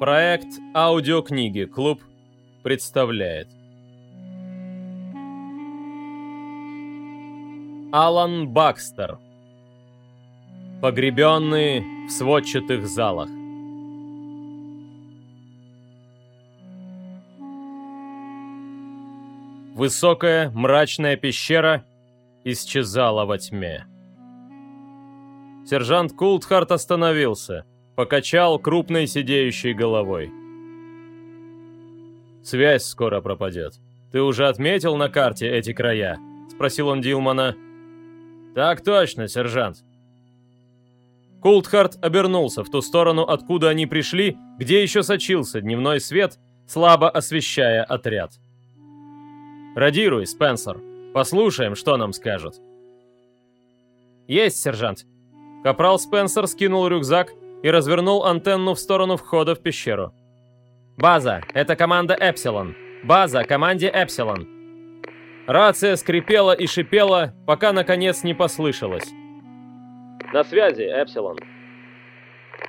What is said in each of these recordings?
Проект аудиокниги «Клуб» представляет. Алан Бакстер. Погребенные в сводчатых залах. Высокая мрачная пещера исчезала во тьме. Сержант Култхарт остановился, покачал крупной сидеющей головой. «Связь скоро пропадет. Ты уже отметил на карте эти края?» — спросил он Дилмана. «Так точно, сержант». Култхарт обернулся в ту сторону, откуда они пришли, где еще сочился дневной свет, слабо освещая отряд. «Радируй, Спенсер. Послушаем, что нам скажут». «Есть, сержант». Капрал Спенсер скинул рюкзак и развернул антенну в сторону входа в пещеру. «База, это команда Эпсилон. База, команде Эпсилон». Рация скрипела и шипела, пока наконец не послышалось. «На связи, Эпсилон».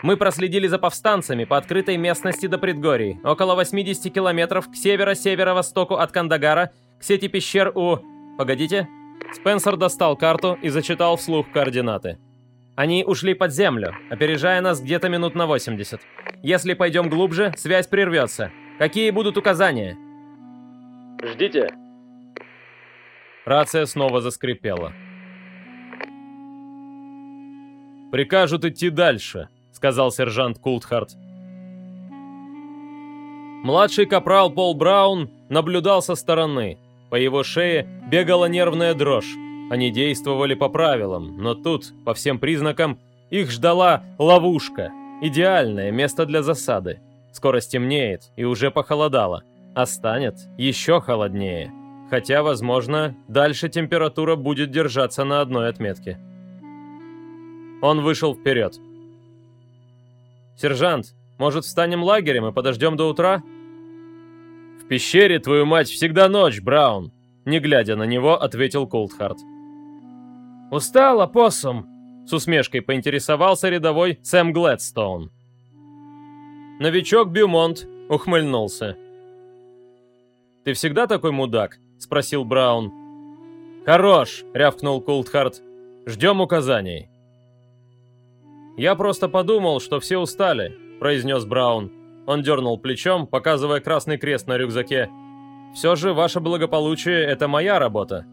Мы проследили за повстанцами по открытой местности до предгорий, около 80 километров к северо-северо-востоку от Кандагара, к сети пещер у... Погодите. Спенсер достал карту и зачитал вслух координаты. Они ушли под землю, опережая нас где-то минут на 80. Если пойдем глубже, связь прервется. Какие будут указания? Ждите. Рация снова заскрипела. «Прикажут идти дальше», — сказал сержант Култхарт. Младший капрал Пол Браун наблюдал со стороны. По его шее бегала нервная дрожь. Они действовали по правилам, но тут, по всем признакам, их ждала ловушка. Идеальное место для засады. Скоро стемнеет и уже похолодало. А станет еще холоднее. Хотя, возможно, дальше температура будет держаться на одной отметке. Он вышел вперед. «Сержант, может, встанем лагерем и подождем до утра?» «В пещере, твою мать, всегда ночь, Браун!» Не глядя на него, ответил Колдхарт. «Устал, опоссум?» — с усмешкой поинтересовался рядовой Сэм Глэдстоун. Новичок Бюмонт ухмыльнулся. «Ты всегда такой мудак?» — спросил Браун. «Хорош!» — рявкнул Култхарт. «Ждем указаний». «Я просто подумал, что все устали», — произнес Браун. Он дернул плечом, показывая красный крест на рюкзаке. «Все же ваше благополучие — это моя работа».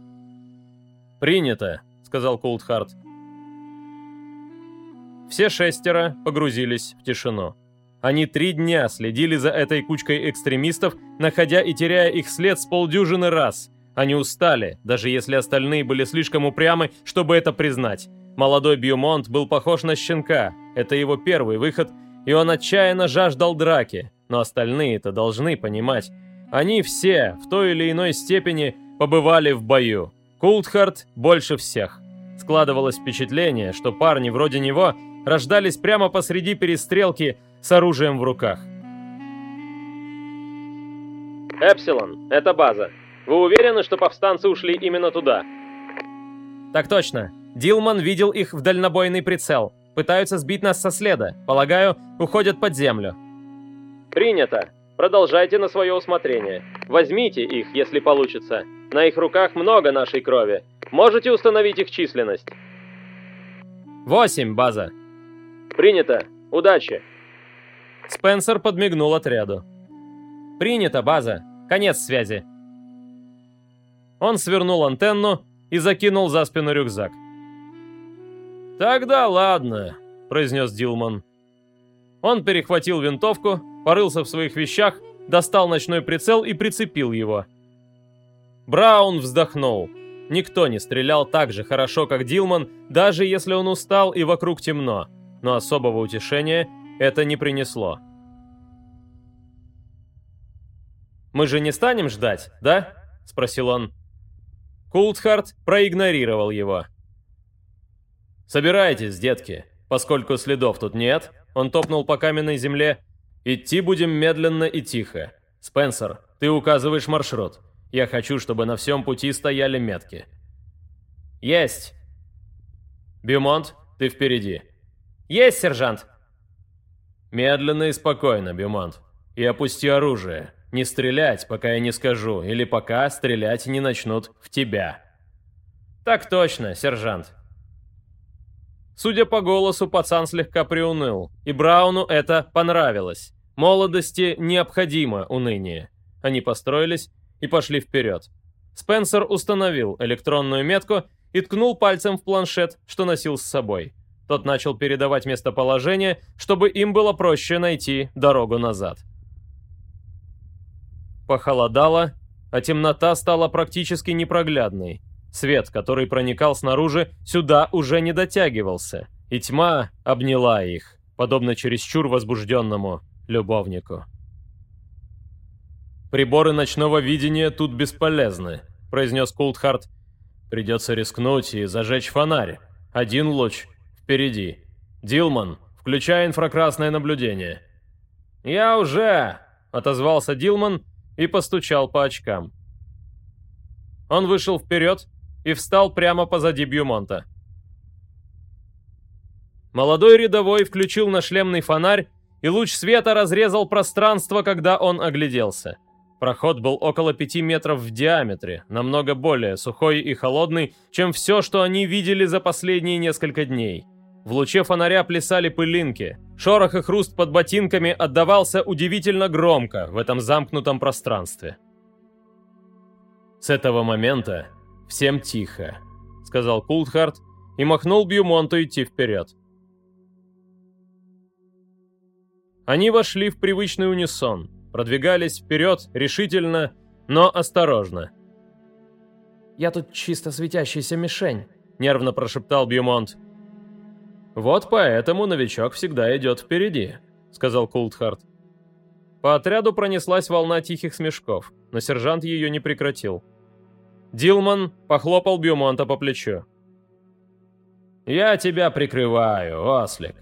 «Принято», сказал Колдхарт. Все шестеро погрузились в тишину. Они три дня следили за этой кучкой экстремистов, находя и теряя их след с полдюжины раз. Они устали, даже если остальные были слишком упрямы, чтобы это признать. Молодой Бьюмонт был похож на щенка. Это его первый выход, и он отчаянно жаждал драки. Но остальные-то должны понимать. Они все, в той или иной степени, побывали в бою. Култхарт больше всех. Складывалось впечатление, что парни вроде него рождались прямо посреди перестрелки с оружием в руках. «Эпсилон, это база. Вы уверены, что повстанцы ушли именно туда?» «Так точно. Дилман видел их в дальнобойный прицел. Пытаются сбить нас со следа. Полагаю, уходят под землю». «Принято. Продолжайте на свое усмотрение. Возьмите их, если получится. На их руках много нашей крови. Можете установить их численность? Восемь, база. Принято. Удачи. Спенсер подмигнул отряду. Принято, база. Конец связи. Он свернул антенну и закинул за спину рюкзак. «Тогда ладно», — произнес Дилман. Он перехватил винтовку, порылся в своих вещах, достал ночной прицел и прицепил его — Браун вздохнул. Никто не стрелял так же хорошо, как Дилман, даже если он устал и вокруг темно. Но особого утешения это не принесло. «Мы же не станем ждать, да?» — спросил он. Култхарт проигнорировал его. «Собирайтесь, детки, поскольку следов тут нет», — он топнул по каменной земле. «Идти будем медленно и тихо. Спенсер, ты указываешь маршрут». Я хочу, чтобы на всем пути стояли метки. Есть. Бюмонт, ты впереди. Есть, сержант. Медленно и спокойно, Бюмонт. И опусти оружие. Не стрелять, пока я не скажу, или пока стрелять не начнут в тебя. Так точно, сержант. Судя по голосу, пацан слегка приуныл, и Брауну это понравилось. Молодости необходимо уныние. Они построились и пошли вперед. Спенсер установил электронную метку и ткнул пальцем в планшет, что носил с собой. Тот начал передавать местоположение, чтобы им было проще найти дорогу назад. Похолодало, а темнота стала практически непроглядной. Свет, который проникал снаружи, сюда уже не дотягивался, и тьма обняла их, подобно чересчур возбужденному любовнику. «Приборы ночного видения тут бесполезны», — произнес Култхарт. «Придется рискнуть и зажечь фонарь. Один луч впереди. Дилман, включай инфракрасное наблюдение». «Я уже!» — отозвался Дилман и постучал по очкам. Он вышел вперед и встал прямо позади Бьюмонта. Молодой рядовой включил на шлемный фонарь, и луч света разрезал пространство, когда он огляделся. Проход был около пяти метров в диаметре, намного более сухой и холодный, чем все, что они видели за последние несколько дней. В луче фонаря плясали пылинки. Шорох и хруст под ботинками отдавался удивительно громко в этом замкнутом пространстве. «С этого момента всем тихо», — сказал Култхарт и махнул Бьюмонту идти вперед. Они вошли в привычный унисон — продвигались вперед решительно, но осторожно. «Я тут чисто светящаяся мишень», — нервно прошептал Бьюмонт. «Вот поэтому новичок всегда идет впереди», — сказал Култхарт. По отряду пронеслась волна тихих смешков, но сержант ее не прекратил. Дилман похлопал Бьюмонта по плечу. «Я тебя прикрываю, Ослик.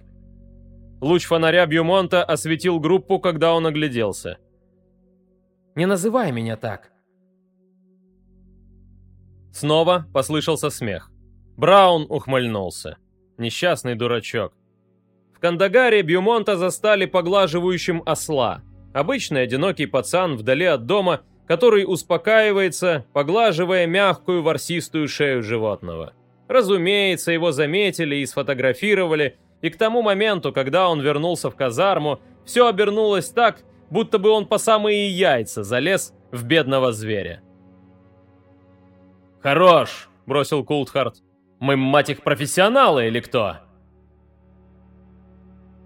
Луч фонаря Бьюмонта осветил группу, когда он огляделся. «Не называй меня так!» Снова послышался смех. Браун ухмыльнулся. Несчастный дурачок. В Кандагаре Бьюмонта застали поглаживающим осла. Обычный одинокий пацан вдали от дома, который успокаивается, поглаживая мягкую ворсистую шею животного. Разумеется, его заметили и сфотографировали, и к тому моменту, когда он вернулся в казарму, все обернулось так, будто бы он по самые яйца залез в бедного зверя. «Хорош!» — бросил Култхарт. «Мы, мать их, профессионалы или кто?»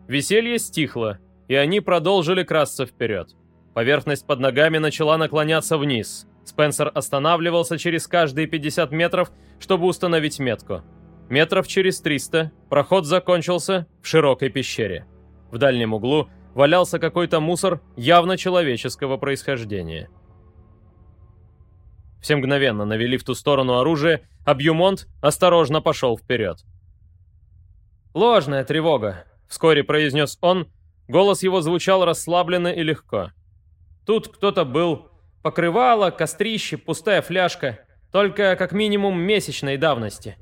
Веселье стихло, и они продолжили красться вперед. Поверхность под ногами начала наклоняться вниз. Спенсер останавливался через каждые 50 метров, чтобы установить метку. Метров через 300 проход закончился в широкой пещере. В дальнем углу валялся какой-то мусор явно человеческого происхождения. Все мгновенно навели в ту сторону оружие, а Бьюмонт осторожно пошел вперед. «Ложная тревога», — вскоре произнес он, голос его звучал расслабленно и легко. «Тут кто-то был. Покрывало, кострище, пустая фляжка. Только как минимум месячной давности».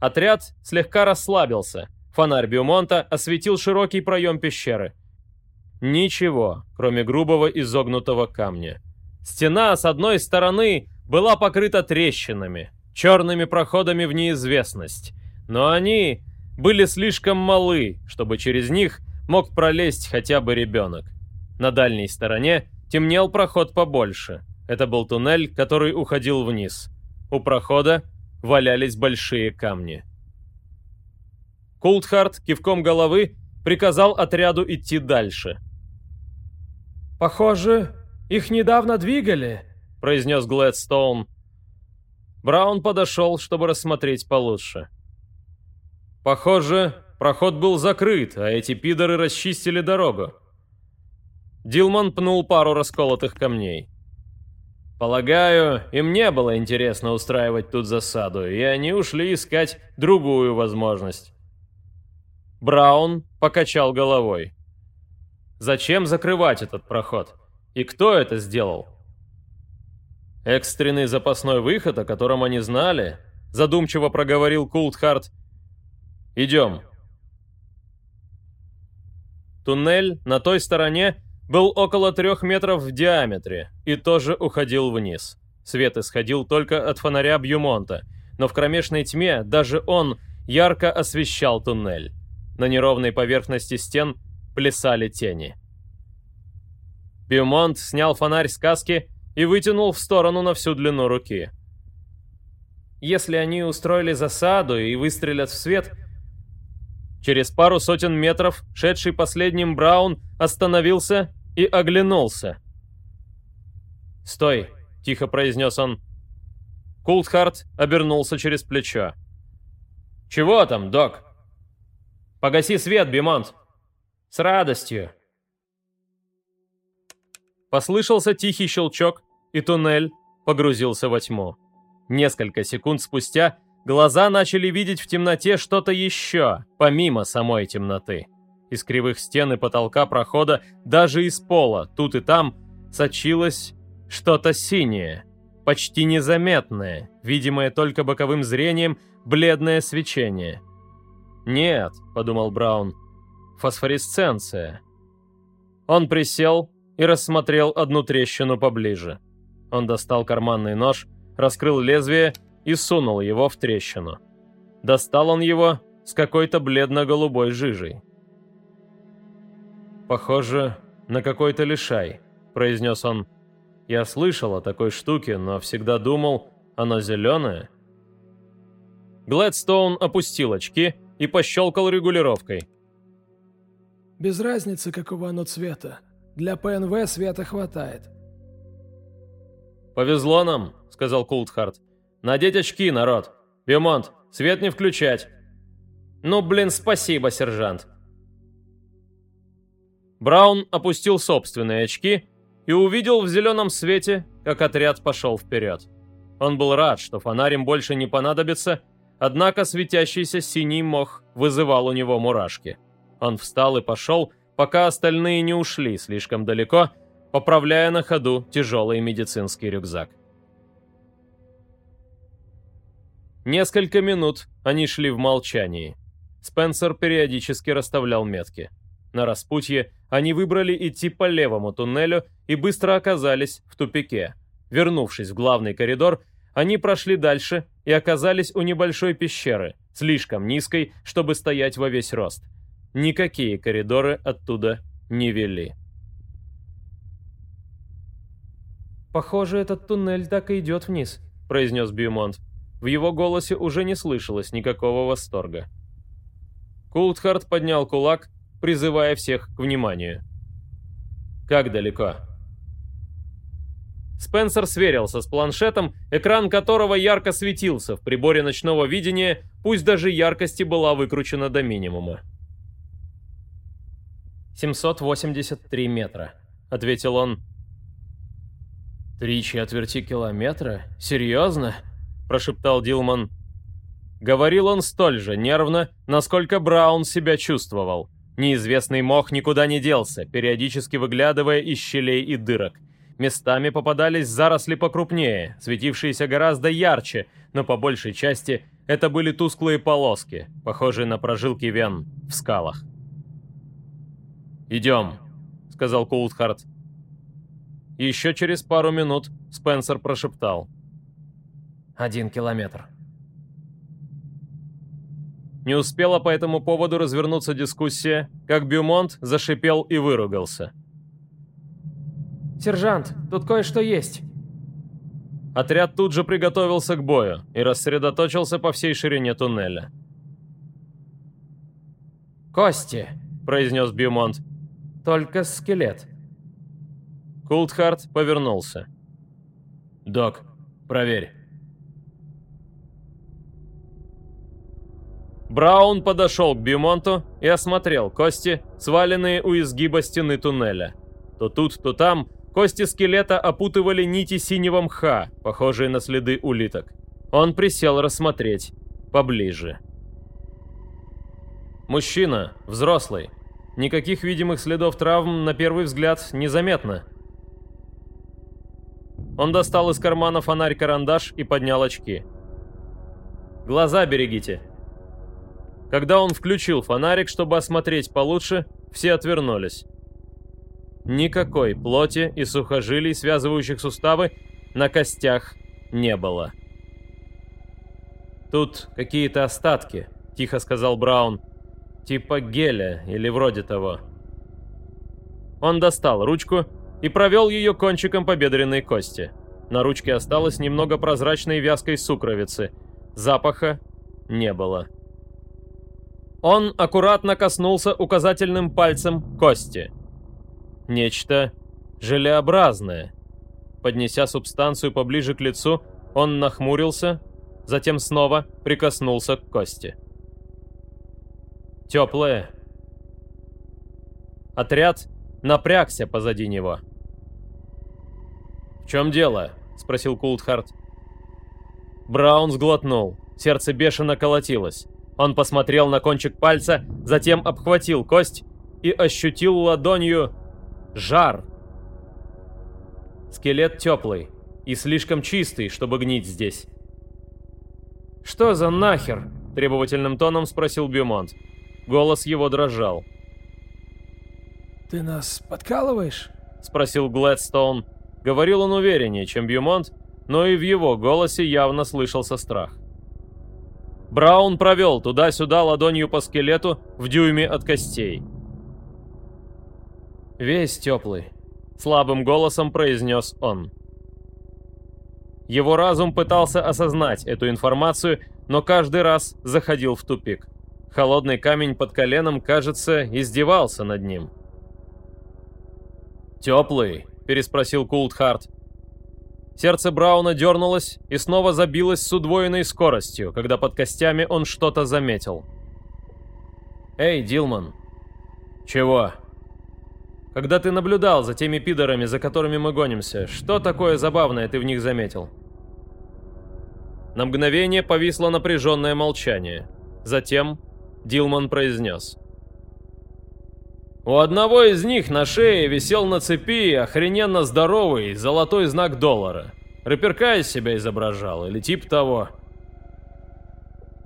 Отряд слегка расслабился. Фонарь Бьюмонта осветил широкий проем пещеры. Ничего, кроме грубого изогнутого камня. Стена с одной стороны была покрыта трещинами, черными проходами в неизвестность. Но они были слишком малы, чтобы через них мог пролезть хотя бы ребенок. На дальней стороне темнел проход побольше. Это был туннель, который уходил вниз. У прохода валялись большие камни. Култхарт кивком головы приказал отряду идти дальше. «Похоже, их недавно двигали», — произнес Глэдстоун. Браун подошел, чтобы рассмотреть получше. «Похоже, проход был закрыт, а эти пидоры расчистили дорогу». Дилман пнул пару расколотых камней. Полагаю, им не было интересно устраивать тут засаду, и они ушли искать другую возможность. Браун покачал головой. Зачем закрывать этот проход? И кто это сделал? Экстренный запасной выход, о котором они знали, задумчиво проговорил Култхарт. Идем. Туннель на той стороне был около трех метров в диаметре и тоже уходил вниз. Свет исходил только от фонаря Бьюмонта, но в кромешной тьме даже он ярко освещал туннель. На неровной поверхности стен плясали тени. Бьюмонт снял фонарь с каски и вытянул в сторону на всю длину руки. Если они устроили засаду и выстрелят в свет... Через пару сотен метров, шедший последним Браун остановился и оглянулся. «Стой!» — тихо произнес он. Култхарт обернулся через плечо. «Чего там, док?» «Погаси свет, Бимонт!» «С радостью!» Послышался тихий щелчок, и туннель погрузился во тьму. Несколько секунд спустя глаза начали видеть в темноте что-то еще, помимо самой темноты. Из кривых стен и потолка прохода, даже из пола, тут и там, сочилось что-то синее, почти незаметное, видимое только боковым зрением, бледное свечение. «Нет», — подумал Браун, — «фосфоресценция». Он присел и рассмотрел одну трещину поближе. Он достал карманный нож, раскрыл лезвие и сунул его в трещину. Достал он его с какой-то бледно-голубой жижей. «Похоже на какой-то лишай», — произнес он. Я слышал о такой штуке, но всегда думал, оно зеленое. Глэдстоун опустил очки и пощелкал регулировкой. «Без разницы, какого оно цвета. Для ПНВ света хватает». «Повезло нам», — сказал Култхарт. «Надеть очки, народ. Бемонт, свет не включать». «Ну, блин, спасибо, сержант». Браун опустил собственные очки и увидел в зеленом свете, как отряд пошел вперед. Он был рад, что фонарь им больше не понадобится, однако светящийся синий мох вызывал у него мурашки. Он встал и пошел, пока остальные не ушли слишком далеко, поправляя на ходу тяжелый медицинский рюкзак. Несколько минут они шли в молчании. Спенсер периодически расставлял метки. На распутье они выбрали идти по левому туннелю и быстро оказались в тупике. Вернувшись в главный коридор, они прошли дальше и оказались у небольшой пещеры, слишком низкой, чтобы стоять во весь рост. Никакие коридоры оттуда не вели. «Похоже, этот туннель так и идет вниз», — произнес Бьюмонт. В его голосе уже не слышалось никакого восторга. Култхарт поднял кулак призывая всех к вниманию. «Как далеко?» Спенсер сверился с планшетом, экран которого ярко светился в приборе ночного видения, пусть даже яркости была выкручена до минимума. «783 метра», — ответил он. «Три четверти километра? Серьезно?» — прошептал Дилман. Говорил он столь же нервно, насколько Браун себя чувствовал. Неизвестный мох никуда не делся, периодически выглядывая из щелей и дырок. Местами попадались заросли покрупнее, светившиеся гораздо ярче, но по большей части это были тусклые полоски, похожие на прожилки вен в скалах. «Идем», — сказал Култхарт. Еще через пару минут Спенсер прошептал. «Один километр». Не успела по этому поводу развернуться дискуссия, как Бюмонт зашипел и выругался. «Сержант, тут кое-что есть!» Отряд тут же приготовился к бою и рассредоточился по всей ширине туннеля. «Кости!» – произнес Бьюмонт. «Только скелет». Култхарт повернулся. «Док, проверь». Браун подошел к Бьюмонту и осмотрел кости, сваленные у изгиба стены туннеля. То тут, то там кости скелета опутывали нити синего мха, похожие на следы улиток. Он присел рассмотреть поближе. Мужчина, взрослый. Никаких видимых следов травм на первый взгляд незаметно. Он достал из кармана фонарь-карандаш и поднял очки. «Глаза берегите», когда он включил фонарик, чтобы осмотреть получше, все отвернулись. Никакой плоти и сухожилий, связывающих суставы, на костях не было. «Тут какие-то остатки», — тихо сказал Браун. «Типа геля или вроде того». Он достал ручку и провел ее кончиком по бедренной кости. На ручке осталось немного прозрачной вязкой сукровицы. Запаха не было. Он аккуратно коснулся указательным пальцем кости. Нечто желеобразное. Поднеся субстанцию поближе к лицу, он нахмурился, затем снова прикоснулся к кости. Теплое. Отряд напрягся позади него. «В чем дело?» — спросил Култхарт. Браун сглотнул. Сердце бешено колотилось. Он посмотрел на кончик пальца, затем обхватил кость и ощутил ладонью жар. Скелет теплый и слишком чистый, чтобы гнить здесь. «Что за нахер?» – требовательным тоном спросил Бюмонт. Голос его дрожал. «Ты нас подкалываешь?» – спросил Глэдстоун. Говорил он увереннее, чем Бьюмонт, но и в его голосе явно слышался страх. Браун провел туда-сюда ладонью по скелету в дюйме от костей. «Весь теплый», — слабым голосом произнес он. Его разум пытался осознать эту информацию, но каждый раз заходил в тупик. Холодный камень под коленом, кажется, издевался над ним. «Теплый?» – переспросил Култхарт. Сердце Брауна дернулось и снова забилось с удвоенной скоростью, когда под костями он что-то заметил. «Эй, Дилман!» «Чего?» «Когда ты наблюдал за теми пидорами, за которыми мы гонимся, что такое забавное ты в них заметил?» На мгновение повисло напряженное молчание. Затем Дилман произнес. У одного из них на шее висел на цепи охрененно здоровый золотой знак доллара. Рыперка из себя изображал, или тип того.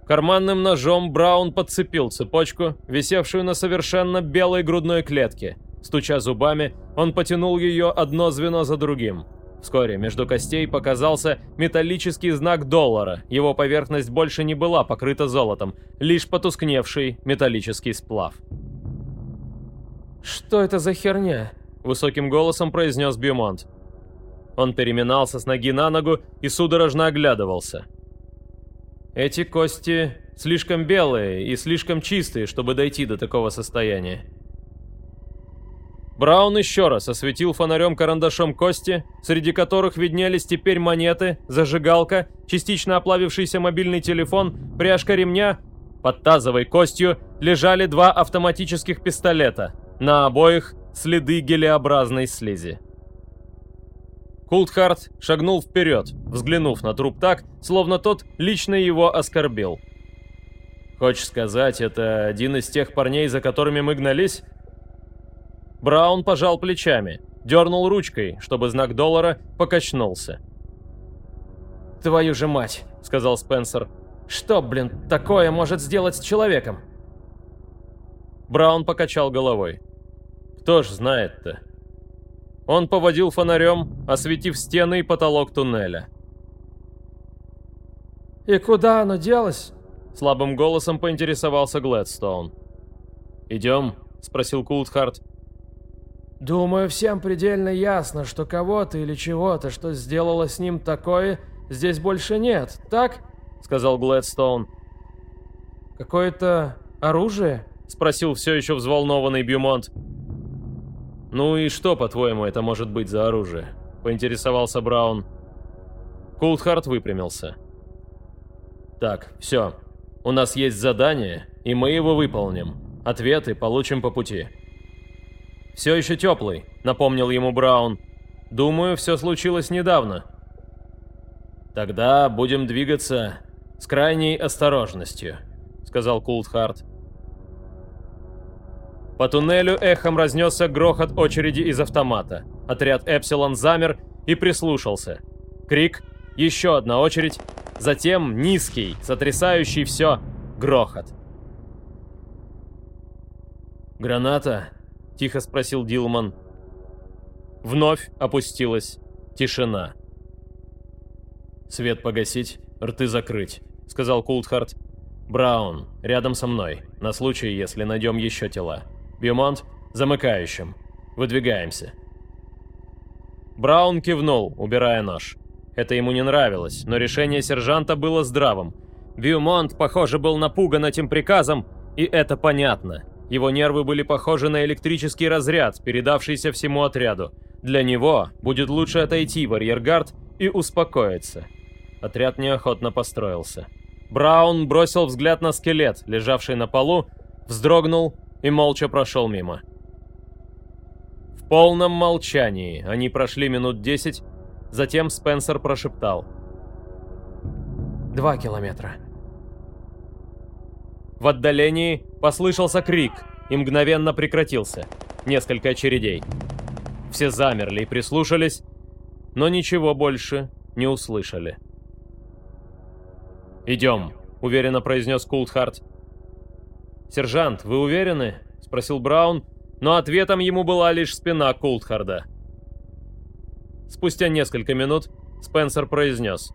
Карманным ножом Браун подцепил цепочку, висевшую на совершенно белой грудной клетке. Стуча зубами, он потянул ее одно звено за другим. Вскоре между костей показался металлический знак доллара. Его поверхность больше не была покрыта золотом, лишь потускневший металлический сплав. «Что это за херня?» — высоким голосом произнес Бьюмонт. Он переминался с ноги на ногу и судорожно оглядывался. «Эти кости слишком белые и слишком чистые, чтобы дойти до такого состояния». Браун еще раз осветил фонарем-карандашом кости, среди которых виднелись теперь монеты, зажигалка, частично оплавившийся мобильный телефон, пряжка ремня. Под тазовой костью лежали два автоматических пистолета — на обоих следы гелеобразной слизи. Култхарт шагнул вперед, взглянув на труп так, словно тот лично его оскорбил. «Хочешь сказать, это один из тех парней, за которыми мы гнались?» Браун пожал плечами, дернул ручкой, чтобы знак доллара покачнулся. «Твою же мать!» — сказал Спенсер. «Что, блин, такое может сделать с человеком?» Браун покачал головой. Кто ж знает-то? Он поводил фонарем, осветив стены и потолок туннеля. «И куда оно делось?» Слабым голосом поинтересовался Глэдстоун. «Идем?» — спросил Култхарт. «Думаю, всем предельно ясно, что кого-то или чего-то, что сделало с ним такое, здесь больше нет, так?» — сказал Глэдстоун. «Какое-то оружие?» — спросил все еще взволнованный Бьюмонт. «Ну и что, по-твоему, это может быть за оружие?» — поинтересовался Браун. Култхарт выпрямился. «Так, все. У нас есть задание, и мы его выполним. Ответы получим по пути». «Все еще теплый», — напомнил ему Браун. «Думаю, все случилось недавно». «Тогда будем двигаться с крайней осторожностью», — сказал Култхарт. По туннелю эхом разнесся грохот очереди из автомата. Отряд Эпсилон замер и прислушался. Крик, еще одна очередь, затем низкий, сотрясающий все, грохот. «Граната?» — тихо спросил Дилман. Вновь опустилась тишина. «Свет погасить, рты закрыть», — сказал Култхарт. «Браун, рядом со мной, на случай, если найдем еще тела. Бьюмонт, замыкающим. Выдвигаемся». Браун кивнул, убирая нож. Это ему не нравилось, но решение сержанта было здравым. Бьюмонт, похоже, был напуган этим приказом, и это понятно. Его нервы были похожи на электрический разряд, передавшийся всему отряду. Для него будет лучше отойти в арьергард и успокоиться. Отряд неохотно построился. Браун бросил взгляд на скелет, лежавший на полу, вздрогнул и молча прошел мимо. В полном молчании они прошли минут десять, затем Спенсер прошептал. «Два километра». В отдалении послышался крик и мгновенно прекратился. Несколько очередей. Все замерли и прислушались, но ничего больше не услышали. «Идем», — уверенно произнес Култхарт. «Сержант, вы уверены?» — спросил Браун, но ответом ему была лишь спина Култхарда. Спустя несколько минут Спенсер произнес.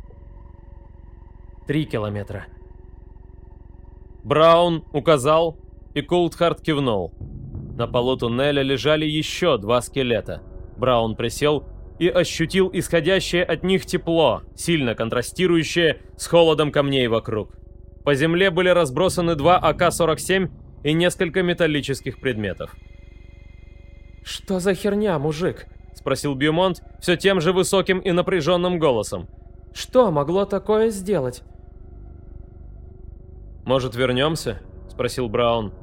«Три километра». Браун указал, и Култхарт кивнул. На полу туннеля лежали еще два скелета. Браун присел и ощутил исходящее от них тепло, сильно контрастирующее с холодом камней вокруг. По земле были разбросаны два АК-47 и несколько металлических предметов. «Что за херня, мужик?» — спросил Бьюмонт все тем же высоким и напряженным голосом. «Что могло такое сделать?» «Может, вернемся?» — спросил Браун.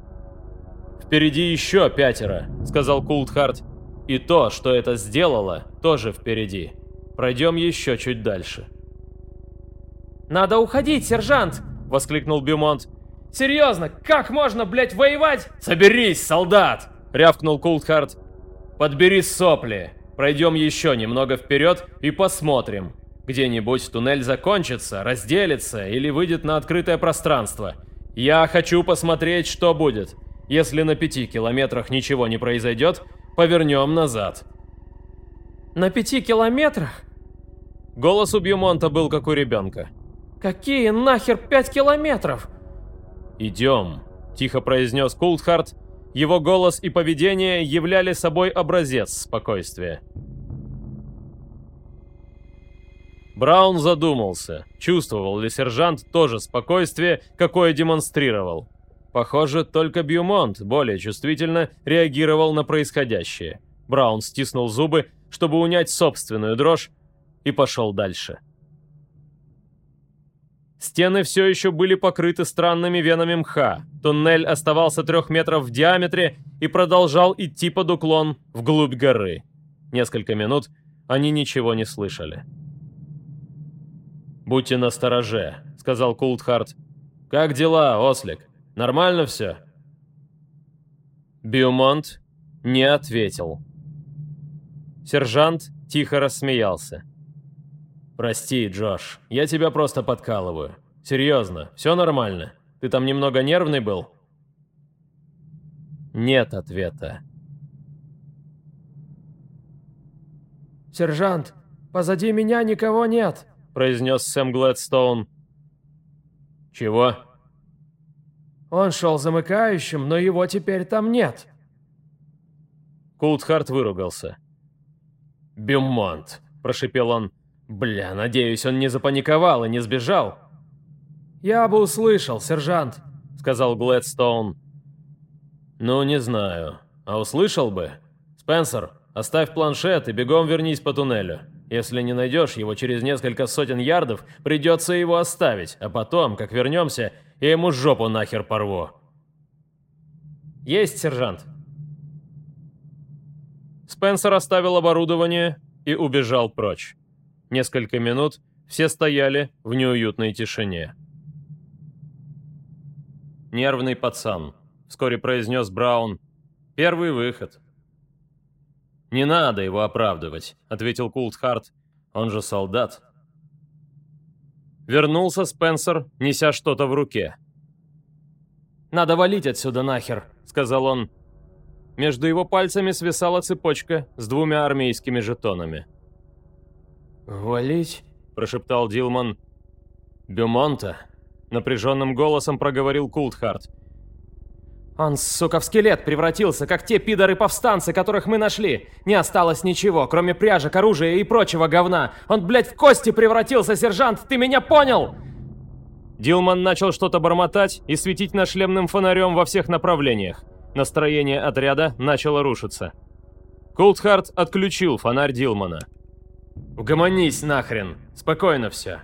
«Впереди еще пятеро», — сказал Култхарт. «И то, что это сделало, тоже впереди. Пройдем еще чуть дальше». «Надо уходить, сержант!» — воскликнул Бюмонт. «Серьезно, как можно, блядь, воевать?» «Соберись, солдат!» — рявкнул Култхарт. «Подбери сопли. Пройдем еще немного вперед и посмотрим. Где-нибудь туннель закончится, разделится или выйдет на открытое пространство. Я хочу посмотреть, что будет. Если на пяти километрах ничего не произойдет, повернем назад. На пяти километрах? Голос у Бьюмонта был как у ребенка. Какие нахер пять километров? Идем, тихо произнес Култхарт. Его голос и поведение являли собой образец спокойствия. Браун задумался, чувствовал ли сержант тоже спокойствие, какое демонстрировал. Похоже, только Бьюмонт более чувствительно реагировал на происходящее. Браун стиснул зубы, чтобы унять собственную дрожь, и пошел дальше. Стены все еще были покрыты странными венами мха. Туннель оставался трех метров в диаметре и продолжал идти под уклон вглубь горы. Несколько минут они ничего не слышали. «Будьте настороже», — сказал Култхарт. «Как дела, Ослик? Нормально все?» Бьюмонт не ответил. Сержант тихо рассмеялся. «Прости, Джош, я тебя просто подкалываю. Серьезно, все нормально? Ты там немного нервный был?» Нет ответа. «Сержант, позади меня никого нет!» — произнес Сэм Глэдстоун. «Чего?» «Он шел замыкающим, но его теперь там нет». Култхарт выругался. «Бюмонт», — прошепел он. «Бля, надеюсь, он не запаниковал и не сбежал». «Я бы услышал, сержант», — сказал Глэдстоун. «Ну, не знаю. А услышал бы? Спенсер, оставь планшет и бегом вернись по туннелю. Если не найдешь его через несколько сотен ярдов, придется его оставить, а потом, как вернемся, я ему жопу нахер порву. Есть, сержант. Спенсер оставил оборудование и убежал прочь. Несколько минут все стояли в неуютной тишине. «Нервный пацан», — вскоре произнес Браун. «Первый выход». «Не надо его оправдывать», — ответил Култхарт. «Он же солдат». Вернулся Спенсер, неся что-то в руке. «Надо валить отсюда нахер», — сказал он. Между его пальцами свисала цепочка с двумя армейскими жетонами. «Валить?» – прошептал Дилман. «Бюмонта?» – напряженным голосом проговорил Култхарт. «Он, сука, в скелет превратился, как те пидоры-повстанцы, которых мы нашли. Не осталось ничего, кроме пряжек, оружия и прочего говна. Он, блядь, в кости превратился, сержант, ты меня понял?» Дилман начал что-то бормотать и светить нашлемным фонарем во всех направлениях. Настроение отряда начало рушиться. Култхарт отключил фонарь Дилмана. «Угомонись нахрен! Спокойно все!»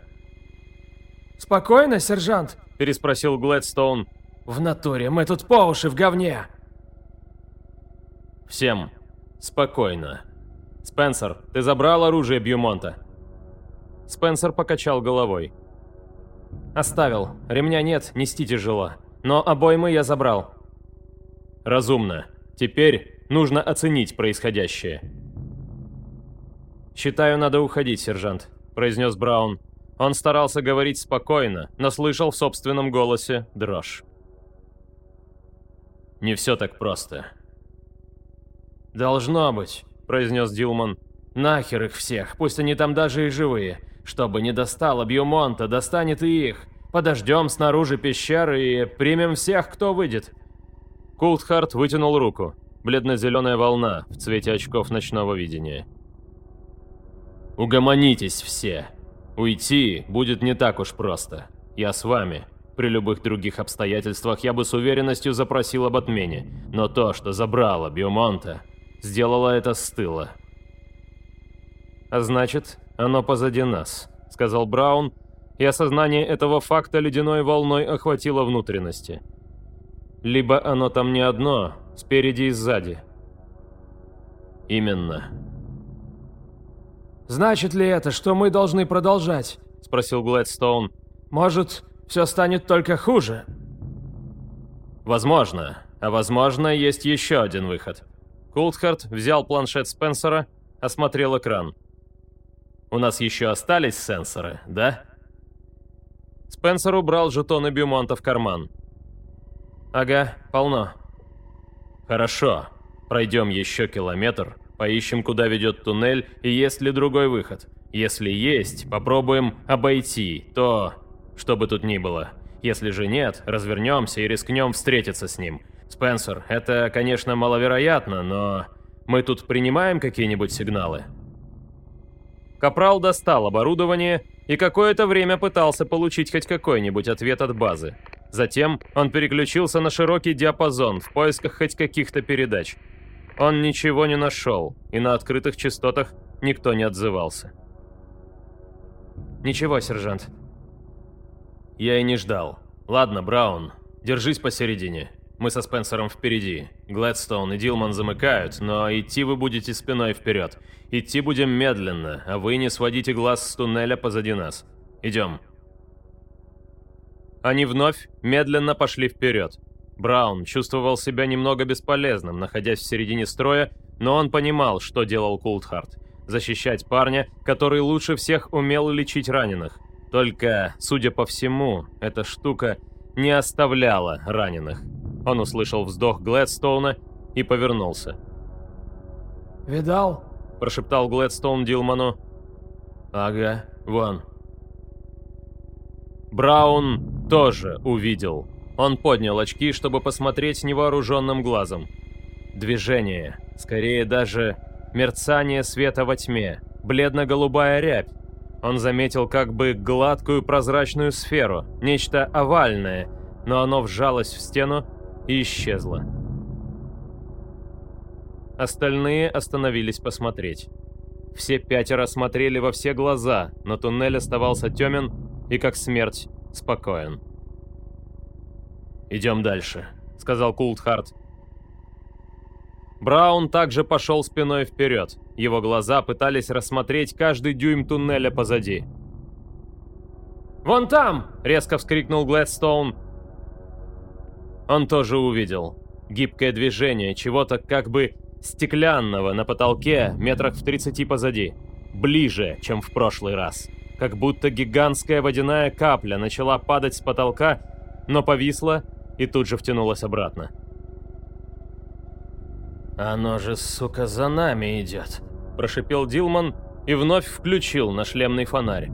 «Спокойно, сержант?» – переспросил Глэдстоун. «В натуре, мы тут по уши в говне!» «Всем спокойно. Спенсер, ты забрал оружие Бьюмонта?» Спенсер покачал головой. «Оставил. Ремня нет, нести тяжело. Но обоймы я забрал». «Разумно. Теперь нужно оценить происходящее». «Считаю, надо уходить, сержант», — произнес Браун. Он старался говорить спокойно, но слышал в собственном голосе дрожь. «Не все так просто». «Должно быть», — произнес Дилман. «Нахер их всех, пусть они там даже и живые. Чтобы не достало Бьюмонта, достанет и их. Подождем снаружи пещеры и примем всех, кто выйдет». Култхарт вытянул руку. Бледно-зеленая волна в цвете очков ночного видения. «Угомонитесь все. Уйти будет не так уж просто. Я с вами. При любых других обстоятельствах я бы с уверенностью запросил об отмене. Но то, что забрало Бьюмонта, сделало это с тыла». «А значит, оно позади нас», — сказал Браун, и осознание этого факта ледяной волной охватило внутренности. «Либо оно там не одно, спереди и сзади». «Именно», «Значит ли это, что мы должны продолжать?» – спросил Глэдстоун. «Может, все станет только хуже?» «Возможно. А возможно, есть еще один выход». Култхарт взял планшет Спенсера, осмотрел экран. «У нас еще остались сенсоры, да?» Спенсер убрал жетоны Бюмонта в карман. «Ага, полно». «Хорошо. Пройдем еще километр, Поищем, куда ведет туннель и есть ли другой выход. Если есть, попробуем обойти то, что бы тут ни было. Если же нет, развернемся и рискнем встретиться с ним. Спенсер, это, конечно, маловероятно, но мы тут принимаем какие-нибудь сигналы? Капрал достал оборудование и какое-то время пытался получить хоть какой-нибудь ответ от базы. Затем он переключился на широкий диапазон в поисках хоть каких-то передач. Он ничего не нашел, и на открытых частотах никто не отзывался. «Ничего, сержант». «Я и не ждал. Ладно, Браун, держись посередине. Мы со Спенсером впереди. Глэдстоун и Дилман замыкают, но идти вы будете спиной вперед. Идти будем медленно, а вы не сводите глаз с туннеля позади нас. Идем». Они вновь медленно пошли вперед. Браун чувствовал себя немного бесполезным, находясь в середине строя, но он понимал, что делал Култхарт. Защищать парня, который лучше всех умел лечить раненых. Только, судя по всему, эта штука не оставляла раненых. Он услышал вздох Глэдстоуна и повернулся. «Видал?» – прошептал Глэдстоун Дилману. «Ага, вон». Браун тоже увидел он поднял очки, чтобы посмотреть невооруженным глазом. Движение, скорее даже мерцание света во тьме, бледно-голубая рябь. Он заметил как бы гладкую прозрачную сферу, нечто овальное, но оно вжалось в стену и исчезло. Остальные остановились посмотреть. Все пятеро смотрели во все глаза, но туннель оставался темен и, как смерть, спокоен. «Идем дальше», — сказал Култхарт. Браун также пошел спиной вперед. Его глаза пытались рассмотреть каждый дюйм туннеля позади. «Вон там!» — резко вскрикнул Глэдстоун. Он тоже увидел. Гибкое движение чего-то как бы стеклянного на потолке метрах в 30 позади. Ближе, чем в прошлый раз. Как будто гигантская водяная капля начала падать с потолка, но повисла и тут же втянулась обратно. «Оно же, сука, за нами идет», – прошипел Дилман и вновь включил на шлемный фонарь.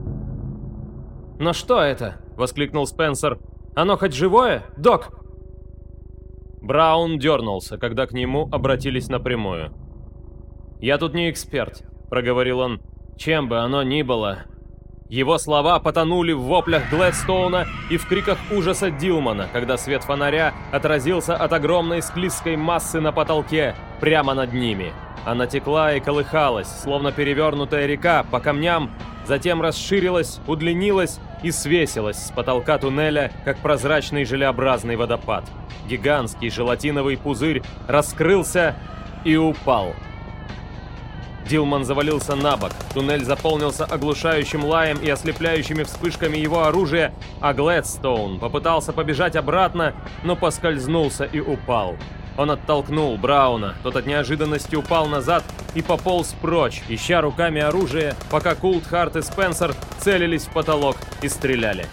«Но что это?» – воскликнул Спенсер. «Оно хоть живое? Док!» Браун дернулся, когда к нему обратились напрямую. «Я тут не эксперт», – проговорил он. «Чем бы оно ни было, его слова потонули в воплях Глэдстоуна и в криках ужаса Дилмана, когда свет фонаря отразился от огромной склизкой массы на потолке прямо над ними. Она текла и колыхалась, словно перевернутая река, по камням, затем расширилась, удлинилась и свесилась с потолка туннеля, как прозрачный желеобразный водопад. Гигантский желатиновый пузырь раскрылся и упал. Дилман завалился на бок, туннель заполнился оглушающим лаем и ослепляющими вспышками его оружия, а Глэдстоун попытался побежать обратно, но поскользнулся и упал. Он оттолкнул Брауна, тот от неожиданности упал назад и пополз прочь, ища руками оружие, пока Култхарт и Спенсер целились в потолок и стреляли.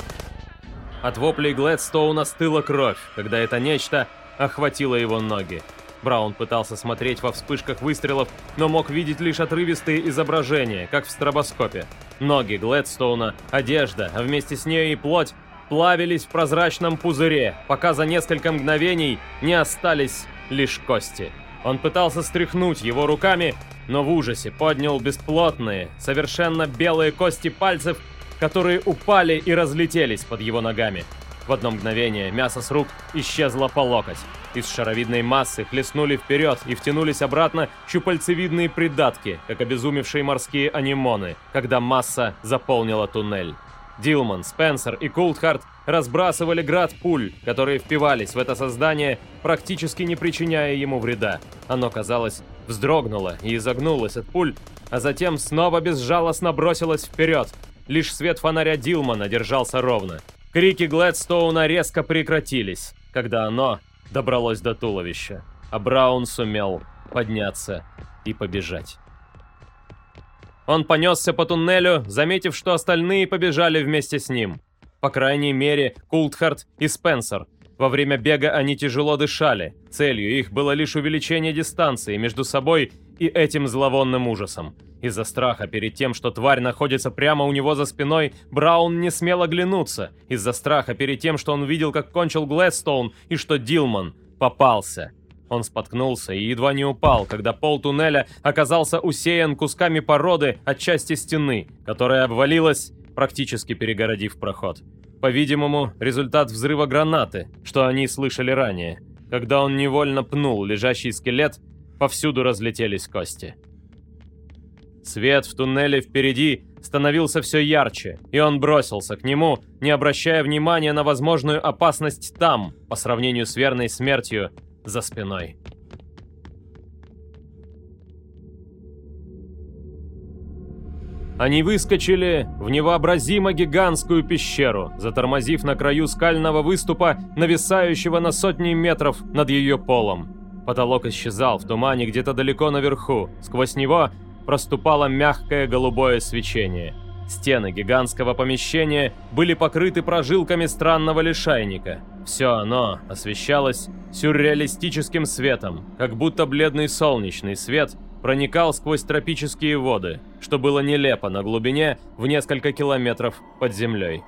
От воплей Глэдстоуна стыла кровь, когда это нечто охватило его ноги. Браун пытался смотреть во вспышках выстрелов, но мог видеть лишь отрывистые изображения, как в стробоскопе. Ноги Глэдстоуна, одежда, а вместе с ней и плоть плавились в прозрачном пузыре, пока за несколько мгновений не остались лишь кости. Он пытался стряхнуть его руками, но в ужасе поднял бесплотные, совершенно белые кости пальцев, которые упали и разлетелись под его ногами. В одно мгновение мясо с рук исчезло по локоть. Из шаровидной массы хлестнули вперед и втянулись обратно щупальцевидные придатки, как обезумевшие морские анимоны, когда масса заполнила туннель. Дилман, Спенсер и Култхарт разбрасывали град пуль, которые впивались в это создание, практически не причиняя ему вреда. Оно, казалось, вздрогнуло и изогнулось от пуль, а затем снова безжалостно бросилось вперед. Лишь свет фонаря Дилмана держался ровно. Крики Глэдстоуна резко прекратились, когда оно добралось до туловища, а Браун сумел подняться и побежать. Он понесся по туннелю, заметив, что остальные побежали вместе с ним. По крайней мере, Култхарт и Спенсер. Во время бега они тяжело дышали. Целью их было лишь увеличение дистанции между собой и этим зловонным ужасом. Из-за страха перед тем, что тварь находится прямо у него за спиной, Браун не смел оглянуться. Из-за страха перед тем, что он видел, как кончил Глэдстоун, и что Дилман попался. Он споткнулся и едва не упал, когда пол туннеля оказался усеян кусками породы от части стены, которая обвалилась, практически перегородив проход. По-видимому, результат взрыва гранаты, что они слышали ранее. Когда он невольно пнул лежащий скелет, повсюду разлетелись кости. Свет в туннеле впереди становился все ярче, и он бросился к нему, не обращая внимания на возможную опасность там, по сравнению с верной смертью за спиной. Они выскочили в невообразимо гигантскую пещеру, затормозив на краю скального выступа, нависающего на сотни метров над ее полом. Потолок исчезал в тумане где-то далеко наверху. Сквозь него проступало мягкое голубое свечение. Стены гигантского помещения были покрыты прожилками странного лишайника. Все оно освещалось сюрреалистическим светом, как будто бледный солнечный свет проникал сквозь тропические воды, что было нелепо на глубине в несколько километров под землей.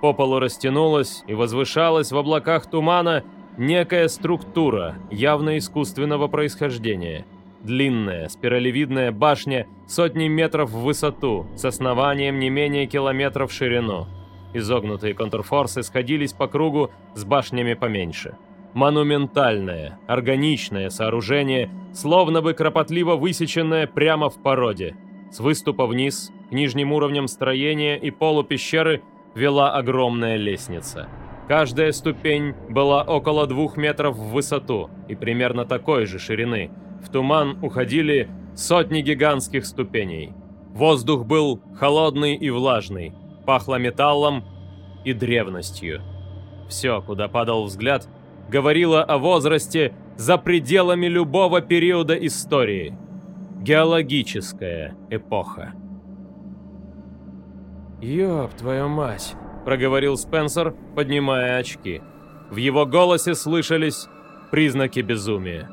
По полу растянулась и возвышалась в облаках тумана некая структура явно искусственного происхождения – Длинная, спиралевидная башня сотни метров в высоту, с основанием не менее километра в ширину. Изогнутые контрфорсы сходились по кругу с башнями поменьше. Монументальное, органичное сооружение, словно бы кропотливо высеченное прямо в породе. С выступа вниз, к нижним уровням строения и полу пещеры, вела огромная лестница. Каждая ступень была около двух метров в высоту и примерно такой же ширины – в туман уходили сотни гигантских ступеней. Воздух был холодный и влажный, пахло металлом и древностью. Все, куда падал взгляд, говорило о возрасте за пределами любого периода истории. Геологическая эпоха. «Ёб твою мать!» – проговорил Спенсер, поднимая очки. В его голосе слышались признаки безумия.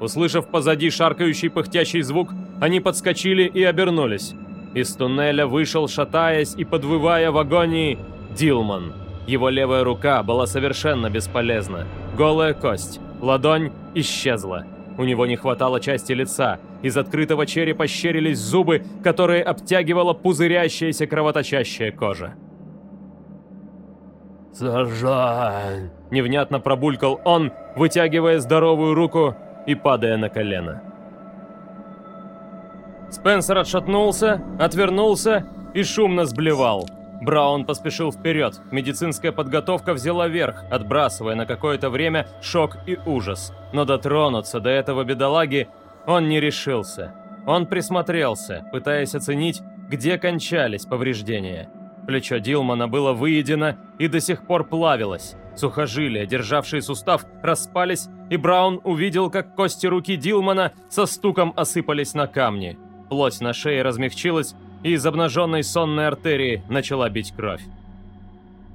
Услышав позади шаркающий пыхтящий звук, они подскочили и обернулись. Из туннеля вышел, шатаясь и подвывая в агонии, Дилман. Его левая рука была совершенно бесполезна. Голая кость. Ладонь исчезла. У него не хватало части лица. Из открытого черепа щерились зубы, которые обтягивала пузырящаяся кровоточащая кожа. «Сажань!» — невнятно пробулькал он, вытягивая здоровую руку и падая на колено. Спенсер отшатнулся, отвернулся и шумно сблевал. Браун поспешил вперед. Медицинская подготовка взяла верх, отбрасывая на какое-то время шок и ужас. Но дотронуться до этого бедолаги он не решился. Он присмотрелся, пытаясь оценить, где кончались повреждения. Плечо Дилмана было выедено и до сих пор плавилось. Сухожилия, державшие сустав, распались, и Браун увидел, как кости руки Дилмана со стуком осыпались на камни. Плоть на шее размягчилась, и из обнаженной сонной артерии начала бить кровь.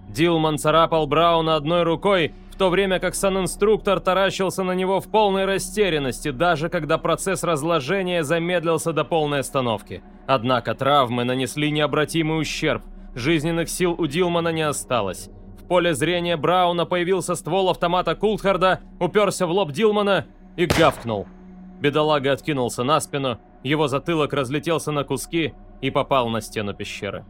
Дилман царапал Брауна одной рукой, в то время как сан-инструктор таращился на него в полной растерянности, даже когда процесс разложения замедлился до полной остановки. Однако травмы нанесли необратимый ущерб, жизненных сил у Дилмана не осталось. В поле зрения Брауна появился ствол автомата Култхарда, уперся в лоб Дилмана и гавкнул. Бедолага откинулся на спину, его затылок разлетелся на куски и попал на стену пещеры.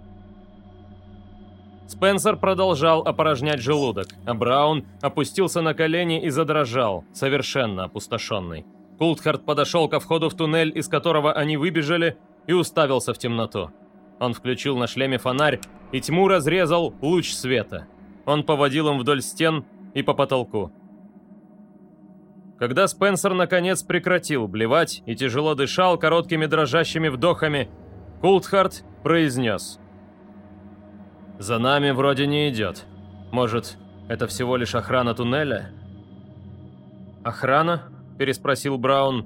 Спенсер продолжал опорожнять желудок, а Браун опустился на колени и задрожал, совершенно опустошенный. Култхард подошел ко входу в туннель, из которого они выбежали, и уставился в темноту. Он включил на шлеме фонарь, и тьму разрезал луч света. Он поводил им вдоль стен и по потолку. Когда Спенсер наконец прекратил блевать и тяжело дышал короткими дрожащими вдохами, Култхарт произнес. «За нами вроде не идет. Может, это всего лишь охрана туннеля?» «Охрана?» – переспросил Браун.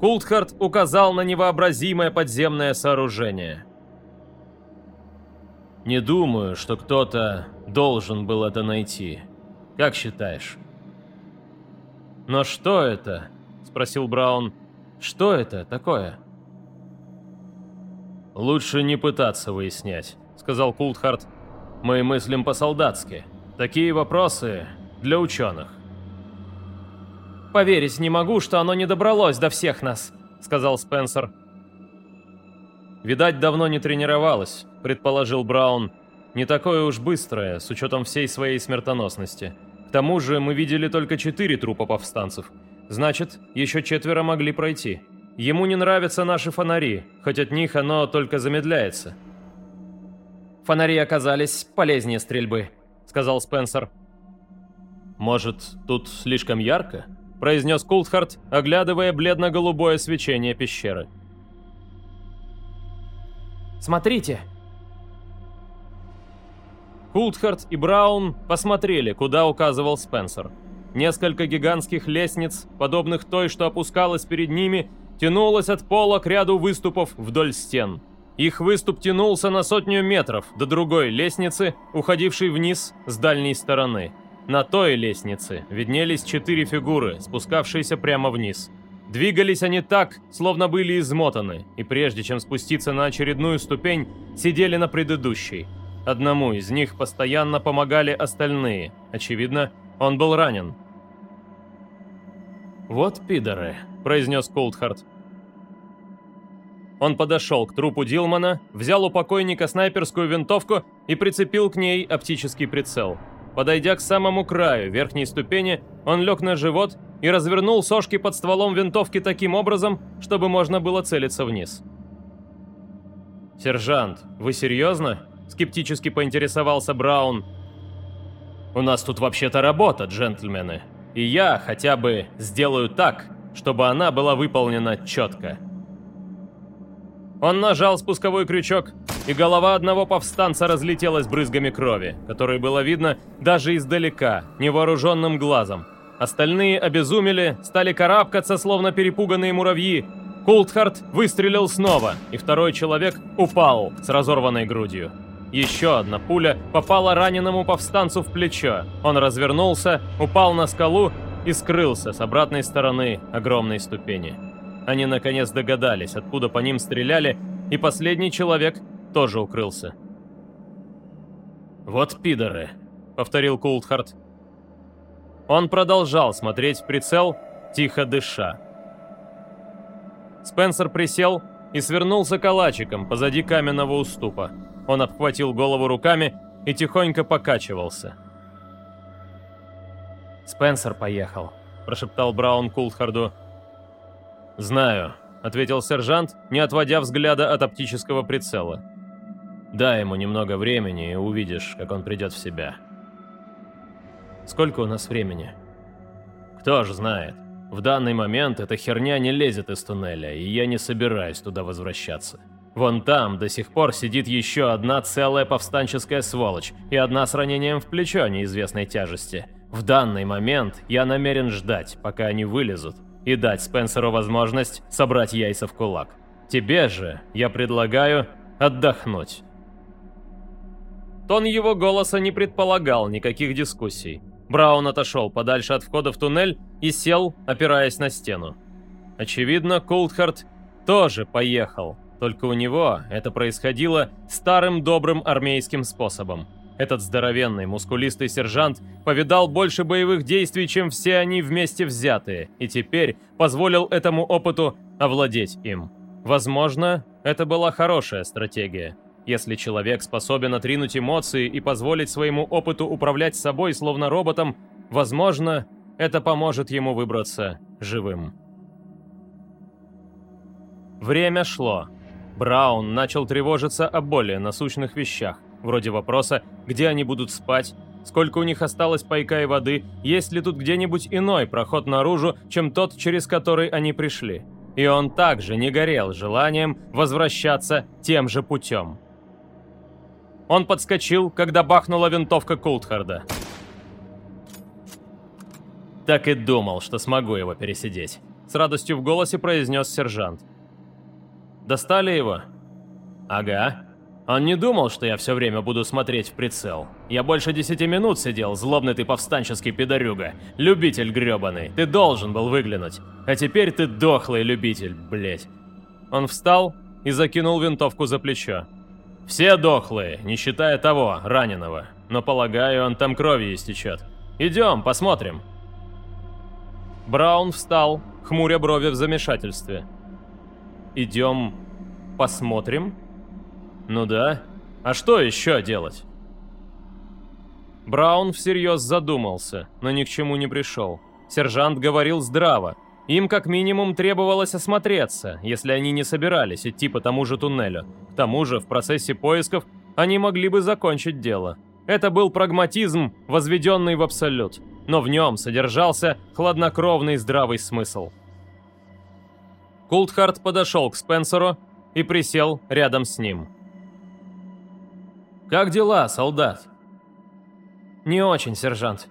Култхарт указал на невообразимое подземное сооружение. «Не думаю, что кто-то должен был это найти. Как считаешь?» «Но что это?» – спросил Браун. «Что это такое?» «Лучше не пытаться выяснять», – сказал Култхарт. «Мы мыслим по-солдатски. Такие вопросы для ученых». «Поверить не могу, что оно не добралось до всех нас», – сказал Спенсер. «Видать, давно не тренировалось», – предположил Браун. «Не такое уж быстрое, с учетом всей своей смертоносности». К тому же мы видели только четыре трупа повстанцев. Значит, еще четверо могли пройти. Ему не нравятся наши фонари, хоть от них оно только замедляется. «Фонари оказались полезнее стрельбы», — сказал Спенсер. «Может, тут слишком ярко?» — произнес Култхарт, оглядывая бледно-голубое свечение пещеры. «Смотрите!» Култхарт и Браун посмотрели, куда указывал Спенсер. Несколько гигантских лестниц, подобных той, что опускалась перед ними, тянулось от пола к ряду выступов вдоль стен. Их выступ тянулся на сотню метров до другой лестницы, уходившей вниз с дальней стороны. На той лестнице виднелись четыре фигуры, спускавшиеся прямо вниз. Двигались они так, словно были измотаны, и прежде чем спуститься на очередную ступень, сидели на предыдущей. Одному из них постоянно помогали остальные. Очевидно, он был ранен. «Вот пидоры», — произнес Колдхарт. Он подошел к трупу Дилмана, взял у покойника снайперскую винтовку и прицепил к ней оптический прицел. Подойдя к самому краю верхней ступени, он лег на живот и развернул сошки под стволом винтовки таким образом, чтобы можно было целиться вниз. «Сержант, вы серьезно?» Скептически поинтересовался Браун. «У нас тут вообще-то работа, джентльмены. И я хотя бы сделаю так, чтобы она была выполнена четко». Он нажал спусковой крючок, и голова одного повстанца разлетелась брызгами крови, которые было видно даже издалека, невооруженным глазом. Остальные обезумели, стали карабкаться, словно перепуганные муравьи. Култхарт выстрелил снова, и второй человек упал с разорванной грудью. Еще одна пуля попала раненому повстанцу в плечо. Он развернулся, упал на скалу и скрылся с обратной стороны огромной ступени. Они наконец догадались, откуда по ним стреляли, и последний человек тоже укрылся. «Вот пидоры», — повторил Култхарт. Он продолжал смотреть в прицел, тихо дыша. Спенсер присел и свернулся калачиком позади каменного уступа. Он обхватил голову руками и тихонько покачивался. «Спенсер поехал», — прошептал Браун Култхарду. «Знаю», — ответил сержант, не отводя взгляда от оптического прицела. «Дай ему немного времени, и увидишь, как он придет в себя». «Сколько у нас времени?» «Кто ж знает. В данный момент эта херня не лезет из туннеля, и я не собираюсь туда возвращаться. Вон там до сих пор сидит еще одна целая повстанческая сволочь и одна с ранением в плечо неизвестной тяжести. В данный момент я намерен ждать, пока они вылезут, и дать Спенсеру возможность собрать яйца в кулак. Тебе же я предлагаю отдохнуть. Тон его голоса не предполагал никаких дискуссий. Браун отошел подальше от входа в туннель и сел, опираясь на стену. Очевидно, Колдхарт тоже поехал, только у него это происходило старым добрым армейским способом. Этот здоровенный, мускулистый сержант повидал больше боевых действий, чем все они вместе взятые, и теперь позволил этому опыту овладеть им. Возможно, это была хорошая стратегия. Если человек способен отринуть эмоции и позволить своему опыту управлять собой словно роботом, возможно, это поможет ему выбраться живым. Время шло. Браун начал тревожиться о более насущных вещах, вроде вопроса, где они будут спать, сколько у них осталось пайка и воды, есть ли тут где-нибудь иной проход наружу, чем тот, через который они пришли. И он также не горел желанием возвращаться тем же путем. Он подскочил, когда бахнула винтовка Култхарда. «Так и думал, что смогу его пересидеть», — с радостью в голосе произнес сержант. «Достали его?» «Ага. Он не думал, что я все время буду смотреть в прицел. Я больше десяти минут сидел, злобный ты повстанческий пидорюга. Любитель гребаный, ты должен был выглянуть. А теперь ты дохлый любитель, блять. Он встал и закинул винтовку за плечо. Все дохлые, не считая того, раненого. Но, полагаю, он там кровью истечет. Идем, посмотрим. Браун встал, хмуря брови в замешательстве. Идем, посмотрим? Ну да. А что еще делать? Браун всерьез задумался, но ни к чему не пришел. Сержант говорил здраво. Им как минимум требовалось осмотреться, если они не собирались идти по тому же туннелю. К тому же в процессе поисков они могли бы закончить дело. Это был прагматизм, возведенный в абсолют, но в нем содержался хладнокровный здравый смысл. Култхарт подошел к Спенсеру и присел рядом с ним. «Как дела, солдат?» «Не очень, сержант».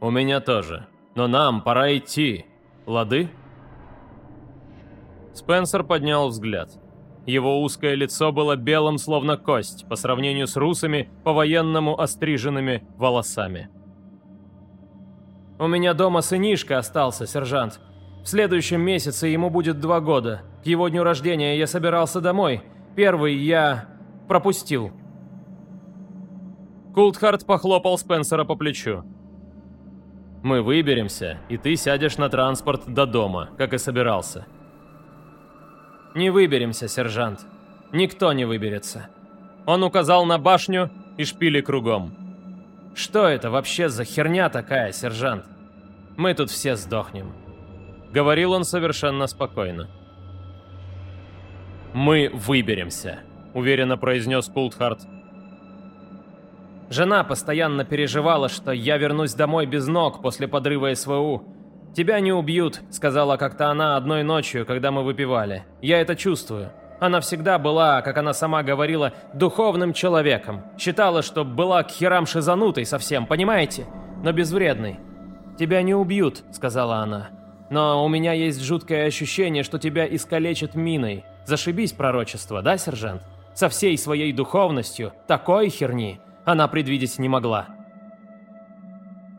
«У меня тоже. Но нам пора идти. Лады?» Спенсер поднял взгляд. Его узкое лицо было белым, словно кость, по сравнению с русыми, по-военному остриженными волосами. «У меня дома сынишка остался, сержант. В следующем месяце ему будет два года. К его дню рождения я собирался домой. Первый я... пропустил». Култхарт похлопал Спенсера по плечу. Мы выберемся, и ты сядешь на транспорт до дома, как и собирался. Не выберемся, сержант. Никто не выберется. Он указал на башню и шпили кругом. Что это вообще за херня такая, сержант? Мы тут все сдохнем. Говорил он совершенно спокойно. «Мы выберемся», — уверенно произнес Култхарт. Жена постоянно переживала, что я вернусь домой без ног после подрыва СВУ. «Тебя не убьют», — сказала как-то она одной ночью, когда мы выпивали. «Я это чувствую». Она всегда была, как она сама говорила, духовным человеком. Считала, что была к херам шизанутой совсем, понимаете? Но безвредной. «Тебя не убьют», — сказала она. «Но у меня есть жуткое ощущение, что тебя искалечат миной. Зашибись пророчество, да, сержант? Со всей своей духовностью, такой херни она предвидеть не могла.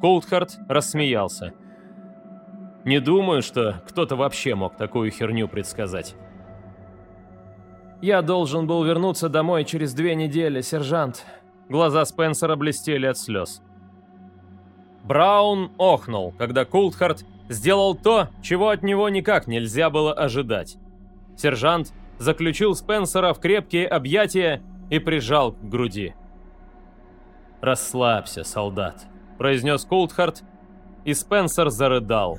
Колдхарт рассмеялся. Не думаю, что кто-то вообще мог такую херню предсказать. «Я должен был вернуться домой через две недели, сержант». Глаза Спенсера блестели от слез. Браун охнул, когда Култхарт сделал то, чего от него никак нельзя было ожидать. Сержант заключил Спенсера в крепкие объятия и прижал к груди. «Расслабься, солдат», — произнес Култхарт, и Спенсер зарыдал.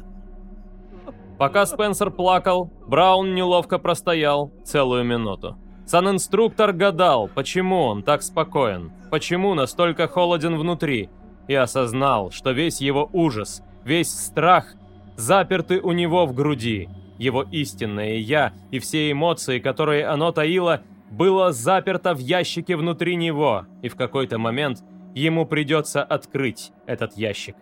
Пока Спенсер плакал, Браун неловко простоял целую минуту. Сан-инструктор гадал, почему он так спокоен, почему настолько холоден внутри, и осознал, что весь его ужас, весь страх заперты у него в груди. Его истинное «я» и все эмоции, которые оно таило, было заперто в ящике внутри него, и в какой-то момент ему придется открыть этот ящик.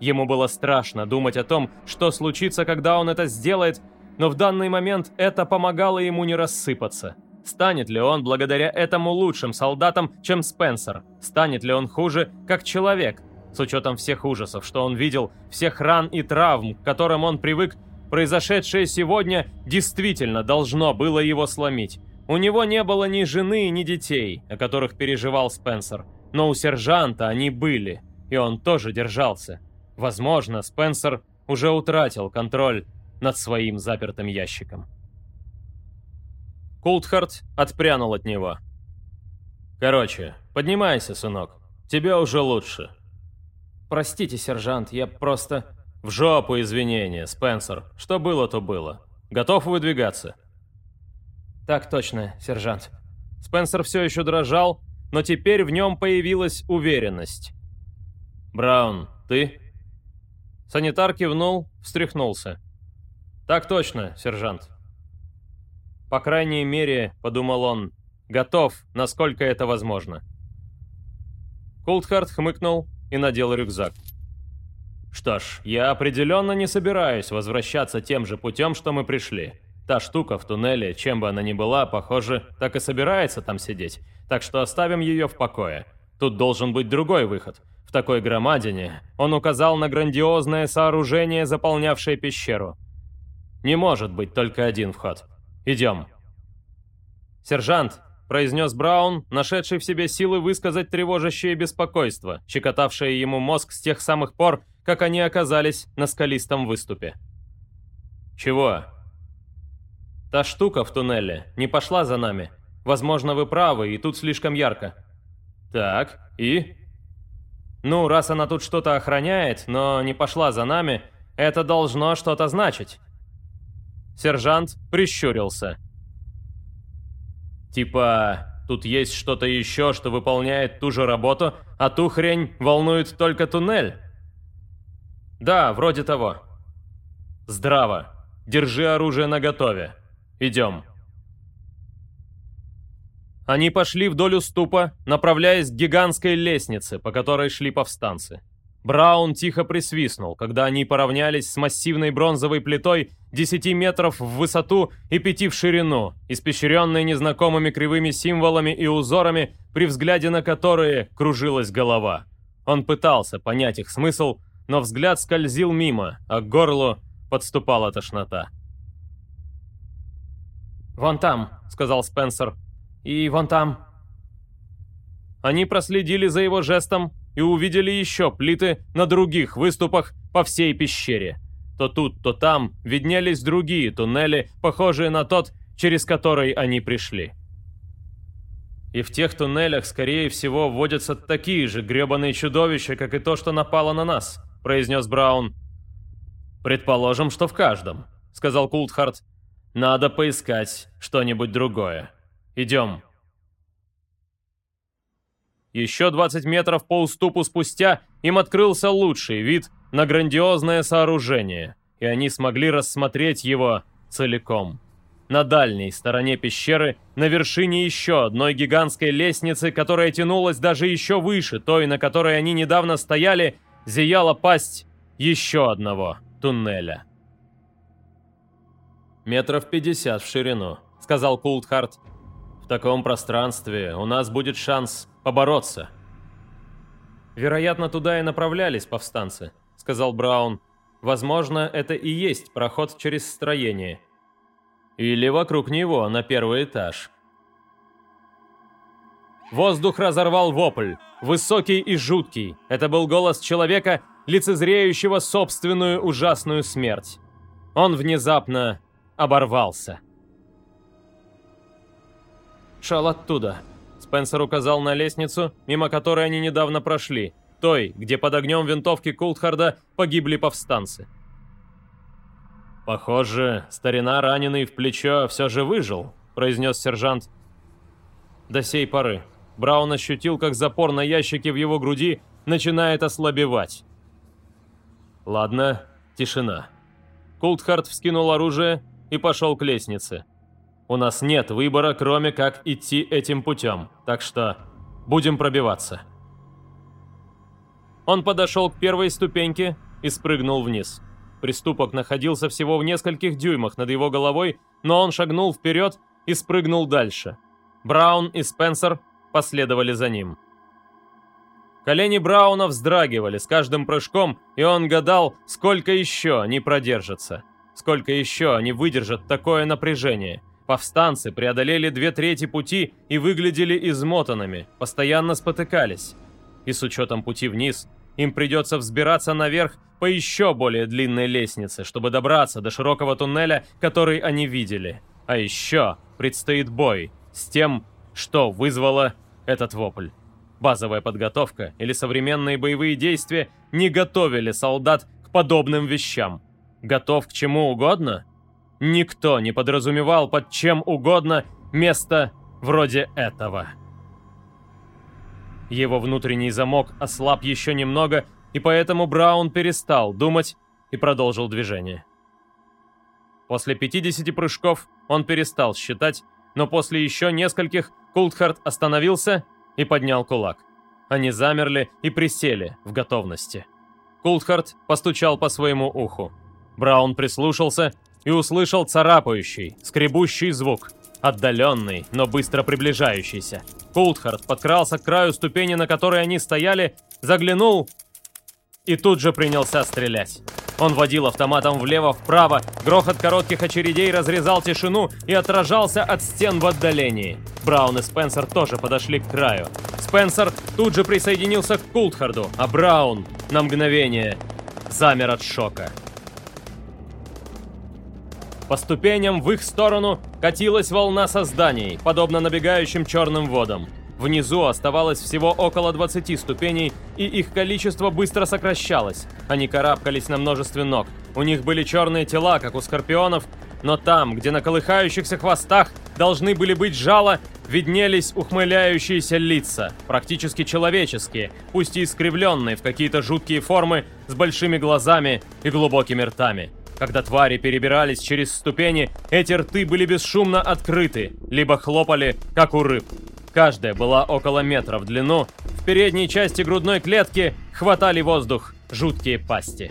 Ему было страшно думать о том, что случится, когда он это сделает, но в данный момент это помогало ему не рассыпаться. Станет ли он благодаря этому лучшим солдатом, чем Спенсер? Станет ли он хуже, как человек? С учетом всех ужасов, что он видел, всех ран и травм, к которым он привык, произошедшее сегодня действительно должно было его сломить. У него не было ни жены, ни детей, о которых переживал Спенсер. Но у сержанта они были, и он тоже держался. Возможно, Спенсер уже утратил контроль над своим запертым ящиком. Култхарт отпрянул от него. «Короче, поднимайся, сынок. Тебе уже лучше». «Простите, сержант, я просто...» «В жопу извинения, Спенсер. Что было, то было. Готов выдвигаться?» «Так точно, сержант». Спенсер все еще дрожал, но теперь в нем появилась уверенность. «Браун, ты?» Санитар кивнул, встряхнулся. «Так точно, сержант». «По крайней мере, — подумал он, — готов, насколько это возможно». Култхарт хмыкнул и надел рюкзак. «Что ж, я определенно не собираюсь возвращаться тем же путем, что мы пришли. Та штука в туннеле, чем бы она ни была, похоже, так и собирается там сидеть, так что оставим ее в покое. Тут должен быть другой выход. В такой громадине он указал на грандиозное сооружение, заполнявшее пещеру. Не может быть только один вход. Идем. «Сержант», — произнес Браун, нашедший в себе силы высказать тревожащее беспокойство, щекотавшее ему мозг с тех самых пор, как они оказались на скалистом выступе. «Чего?» «Та штука в туннеле не пошла за нами. Возможно, вы правы, и тут слишком ярко». «Так, и?» Ну, раз она тут что-то охраняет, но не пошла за нами, это должно что-то значить. Сержант прищурился. Типа, тут есть что-то еще, что выполняет ту же работу, а ту хрень волнует только туннель? Да, вроде того. Здраво. Держи оружие наготове. Идем. Они пошли вдоль уступа, направляясь к гигантской лестнице, по которой шли повстанцы. Браун тихо присвистнул, когда они поравнялись с массивной бронзовой плитой 10 метров в высоту и 5 в ширину, испещренной незнакомыми кривыми символами и узорами, при взгляде на которые кружилась голова. Он пытался понять их смысл, но взгляд скользил мимо, а к горлу подступала тошнота. «Вон там», — сказал Спенсер, и вон там». Они проследили за его жестом и увидели еще плиты на других выступах по всей пещере. То тут, то там виднелись другие туннели, похожие на тот, через который они пришли. И в тех туннелях, скорее всего, водятся такие же гребаные чудовища, как и то, что напало на нас, произнес Браун. Предположим, что в каждом, сказал Култхарт. Надо поискать что-нибудь другое. Идем. Еще 20 метров по уступу спустя им открылся лучший вид на грандиозное сооружение, и они смогли рассмотреть его целиком. На дальней стороне пещеры, на вершине еще одной гигантской лестницы, которая тянулась даже еще выше той, на которой они недавно стояли, зияла пасть еще одного туннеля. «Метров пятьдесят в ширину», — сказал Култхарт. Таком пространстве у нас будет шанс побороться. Вероятно, туда и направлялись повстанцы, сказал Браун. Возможно, это и есть проход через строение. Или вокруг него, на первый этаж. Воздух разорвал вопль, высокий и жуткий. Это был голос человека, лицезреющего собственную ужасную смерть. Он внезапно оборвался. «Шел оттуда», — Спенсер указал на лестницу, мимо которой они недавно прошли, той, где под огнем винтовки Култхарда погибли повстанцы. «Похоже, старина, раненый в плечо, все же выжил», — произнес сержант. До сей поры. Браун ощутил, как запор на ящике в его груди начинает ослабевать. Ладно, тишина. Култхард вскинул оружие и пошел к лестнице. У нас нет выбора, кроме как идти этим путем, так что будем пробиваться. Он подошел к первой ступеньке и спрыгнул вниз. Приступок находился всего в нескольких дюймах над его головой, но он шагнул вперед и спрыгнул дальше. Браун и Спенсер последовали за ним. Колени Брауна вздрагивали с каждым прыжком, и он гадал, сколько еще они продержатся. Сколько еще они выдержат такое напряжение. Повстанцы преодолели две трети пути и выглядели измотанными, постоянно спотыкались. И с учетом пути вниз, им придется взбираться наверх по еще более длинной лестнице, чтобы добраться до широкого туннеля, который они видели. А еще предстоит бой с тем, что вызвало этот вопль. Базовая подготовка или современные боевые действия не готовили солдат к подобным вещам. Готов к чему угодно? Никто не подразумевал под чем угодно место вроде этого. Его внутренний замок ослаб еще немного, и поэтому Браун перестал думать и продолжил движение. После 50 прыжков он перестал считать, но после еще нескольких Култхард остановился и поднял кулак. Они замерли и присели в готовности. Култхард постучал по своему уху. Браун прислушался и услышал царапающий, скребущий звук, отдаленный, но быстро приближающийся. Култхард подкрался к краю ступени, на которой они стояли, заглянул и тут же принялся стрелять. Он водил автоматом влево-вправо, грохот коротких очередей разрезал тишину и отражался от стен в отдалении. Браун и Спенсер тоже подошли к краю. Спенсер тут же присоединился к Култхарду, а Браун на мгновение замер от шока. По ступеням в их сторону катилась волна созданий, подобно набегающим черным водам. Внизу оставалось всего около 20 ступеней, и их количество быстро сокращалось. Они карабкались на множестве ног. У них были черные тела, как у скорпионов, но там, где на колыхающихся хвостах должны были быть жало, виднелись ухмыляющиеся лица, практически человеческие, пусть и искривленные в какие-то жуткие формы, с большими глазами и глубокими ртами. Когда твари перебирались через ступени, эти рты были бесшумно открыты, либо хлопали, как у рыб. Каждая была около метра в длину. В передней части грудной клетки хватали воздух жуткие пасти.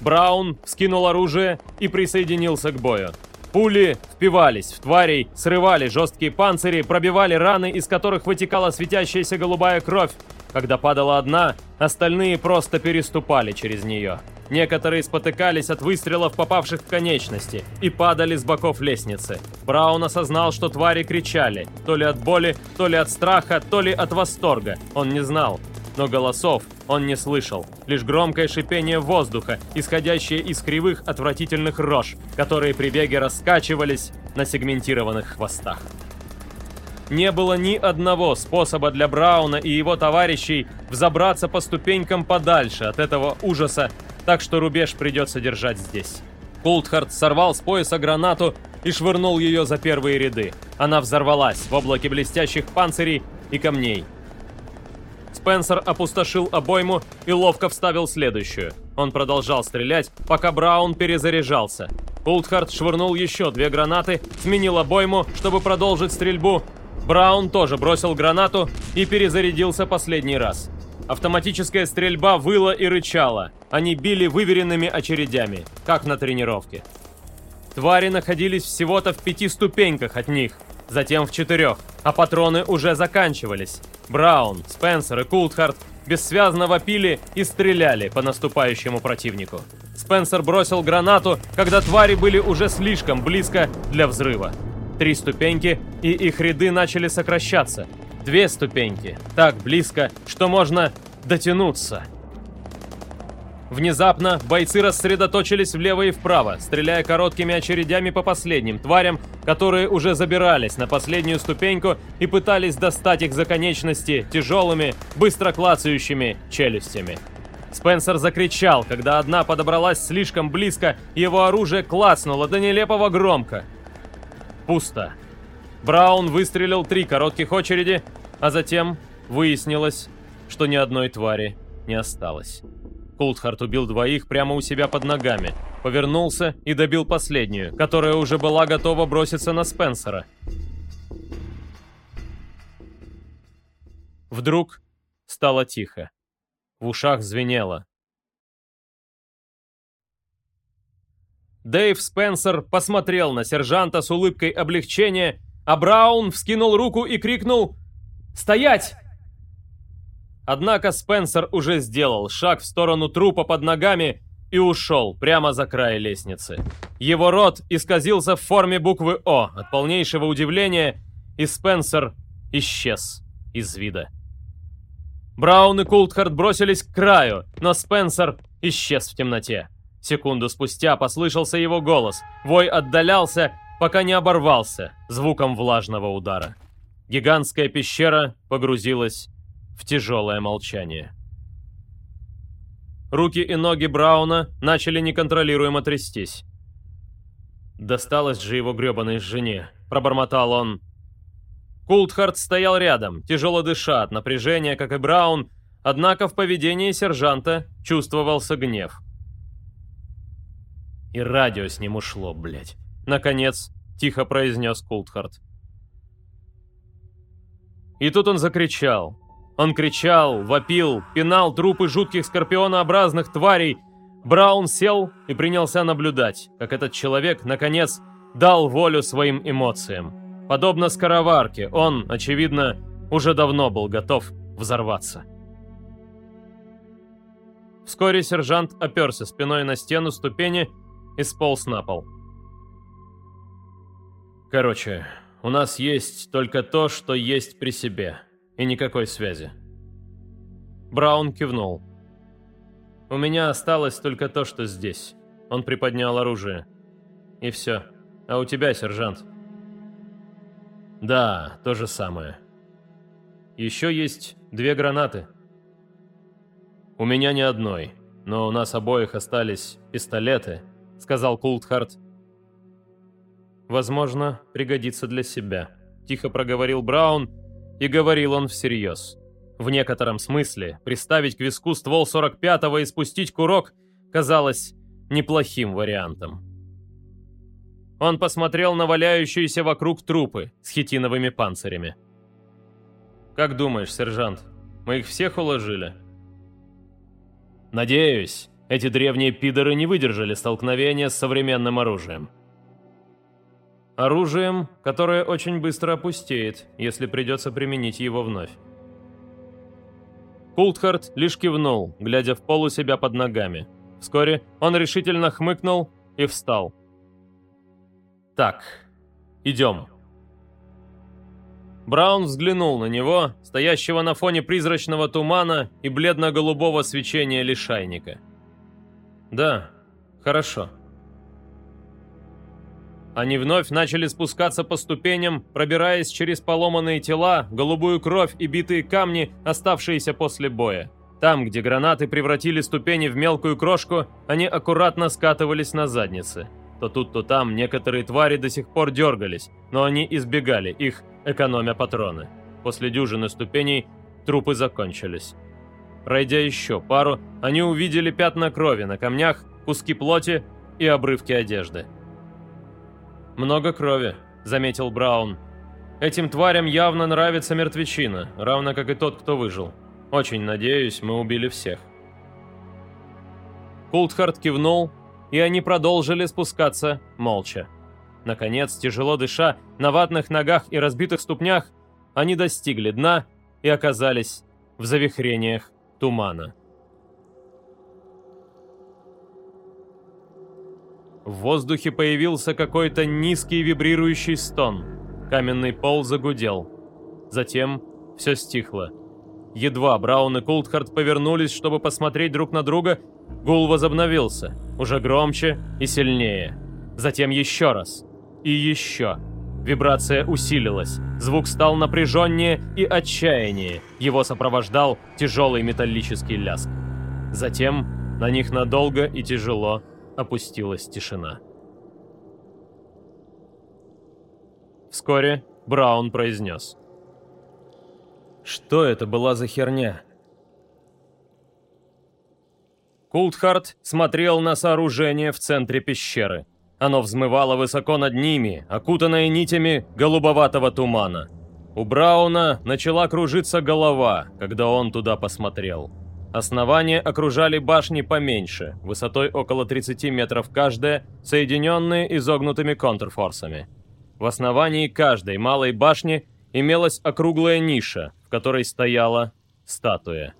Браун скинул оружие и присоединился к бою. Пули впивались в тварей, срывали жесткие панцири, пробивали раны, из которых вытекала светящаяся голубая кровь. Когда падала одна, остальные просто переступали через нее. Некоторые спотыкались от выстрелов, попавших в конечности, и падали с боков лестницы. Браун осознал, что твари кричали, то ли от боли, то ли от страха, то ли от восторга. Он не знал. Но голосов он не слышал. Лишь громкое шипение воздуха, исходящее из кривых отвратительных рож, которые при беге раскачивались на сегментированных хвостах. Не было ни одного способа для Брауна и его товарищей взобраться по ступенькам подальше от этого ужаса так что рубеж придется держать здесь. Култхард сорвал с пояса гранату и швырнул ее за первые ряды. Она взорвалась в облаке блестящих панцирей и камней. Спенсер опустошил обойму и ловко вставил следующую. Он продолжал стрелять, пока Браун перезаряжался. Култхард швырнул еще две гранаты, сменил обойму, чтобы продолжить стрельбу. Браун тоже бросил гранату и перезарядился последний раз. Автоматическая стрельба выла и рычала. Они били выверенными очередями, как на тренировке. Твари находились всего-то в пяти ступеньках от них, затем в четырех, а патроны уже заканчивались. Браун, Спенсер и Култхарт бессвязно вопили и стреляли по наступающему противнику. Спенсер бросил гранату, когда твари были уже слишком близко для взрыва. Три ступеньки, и их ряды начали сокращаться. Две ступеньки, так близко, что можно дотянуться. Внезапно бойцы рассредоточились влево и вправо, стреляя короткими очередями по последним тварям, которые уже забирались на последнюю ступеньку и пытались достать их за конечности тяжелыми, быстро клацающими челюстями. Спенсер закричал, когда одна подобралась слишком близко, его оружие клацнуло до нелепого громко. Пусто. Браун выстрелил три коротких очереди, а затем выяснилось, что ни одной твари не осталось. Култхарт убил двоих прямо у себя под ногами, повернулся и добил последнюю, которая уже была готова броситься на Спенсера. Вдруг стало тихо. В ушах звенело. Дэйв Спенсер посмотрел на сержанта с улыбкой облегчения, а Браун вскинул руку и крикнул «Стоять!» Однако Спенсер уже сделал шаг в сторону трупа под ногами и ушел прямо за край лестницы. Его рот исказился в форме буквы «О» от полнейшего удивления, и Спенсер исчез из вида. Браун и Култхард бросились к краю, но Спенсер исчез в темноте. Секунду спустя послышался его голос. Вой отдалялся, пока не оборвался звуком влажного удара. Гигантская пещера погрузилась в тяжелое молчание. Руки и ноги Брауна начали неконтролируемо трястись. «Досталось же его гребаной жене», — пробормотал он. Култхарт стоял рядом, тяжело дыша от напряжения, как и Браун, однако в поведении сержанта чувствовался гнев. «И радио с ним ушло, блядь», — наконец тихо произнес Култхарт. И тут он закричал, он кричал, вопил, пинал трупы жутких скорпионообразных тварей. Браун сел и принялся наблюдать, как этот человек, наконец, дал волю своим эмоциям. Подобно скороварке, он, очевидно, уже давно был готов взорваться. Вскоре сержант оперся спиной на стену ступени и сполз на пол. «Короче, у нас есть только то, что есть при себе», и никакой связи. Браун кивнул. «У меня осталось только то, что здесь». Он приподнял оружие. «И все. А у тебя, сержант?» «Да, то же самое. Еще есть две гранаты». «У меня ни одной, но у нас обоих остались пистолеты», — сказал Култхарт. «Возможно, пригодится для себя», — тихо проговорил Браун, — и говорил он всерьез. В некотором смысле приставить к виску ствол 45-го и спустить курок казалось неплохим вариантом. Он посмотрел на валяющиеся вокруг трупы с хитиновыми панцирями. «Как думаешь, сержант, мы их всех уложили?» «Надеюсь, эти древние пидоры не выдержали столкновения с современным оружием», Оружием, которое очень быстро опустеет, если придется применить его вновь. Култхарт лишь кивнул, глядя в пол у себя под ногами. Вскоре он решительно хмыкнул и встал. «Так, идем». Браун взглянул на него, стоящего на фоне призрачного тумана и бледно-голубого свечения лишайника. «Да, хорошо». Они вновь начали спускаться по ступеням, пробираясь через поломанные тела, голубую кровь и битые камни, оставшиеся после боя. Там, где гранаты превратили ступени в мелкую крошку, они аккуратно скатывались на задницы. То тут, то там некоторые твари до сих пор дергались, но они избегали их, экономя патроны. После дюжины ступеней трупы закончились. Пройдя еще пару, они увидели пятна крови на камнях, куски плоти и обрывки одежды. «Много крови», — заметил Браун. «Этим тварям явно нравится мертвечина, равно как и тот, кто выжил. Очень надеюсь, мы убили всех». Култхарт кивнул, и они продолжили спускаться молча. Наконец, тяжело дыша, на ватных ногах и разбитых ступнях, они достигли дна и оказались в завихрениях тумана. В воздухе появился какой-то низкий вибрирующий стон. Каменный пол загудел. Затем все стихло. Едва Браун и Култхард повернулись, чтобы посмотреть друг на друга, гул возобновился, уже громче и сильнее. Затем еще раз. И еще. Вибрация усилилась, звук стал напряженнее и отчаяннее. Его сопровождал тяжелый металлический ляск. Затем на них надолго и тяжело опустилась тишина. Вскоре Браун произнес. «Что это была за херня?» Култхарт смотрел на сооружение в центре пещеры. Оно взмывало высоко над ними, окутанное нитями голубоватого тумана. У Брауна начала кружиться голова, когда он туда посмотрел. Основание окружали башни поменьше, высотой около 30 метров каждая, соединенные изогнутыми контрфорсами. В основании каждой малой башни имелась округлая ниша, в которой стояла статуя.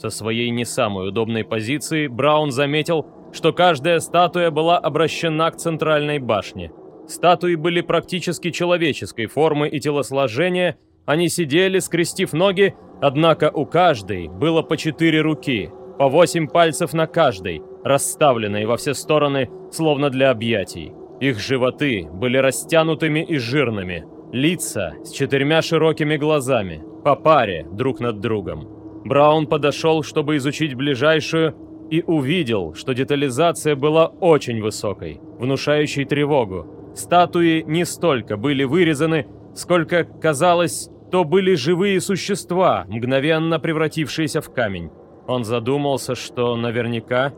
Со своей не самой удобной позиции Браун заметил, что каждая статуя была обращена к центральной башне. Статуи были практически человеческой формы и телосложения, они сидели, скрестив ноги, однако у каждой было по четыре руки, по восемь пальцев на каждой, расставленные во все стороны, словно для объятий. Их животы были растянутыми и жирными, лица с четырьмя широкими глазами, по паре друг над другом. Браун подошел, чтобы изучить ближайшую, и увидел, что детализация была очень высокой, внушающей тревогу. Статуи не столько были вырезаны, сколько, казалось, то были живые существа, мгновенно превратившиеся в камень. Он задумался, что наверняка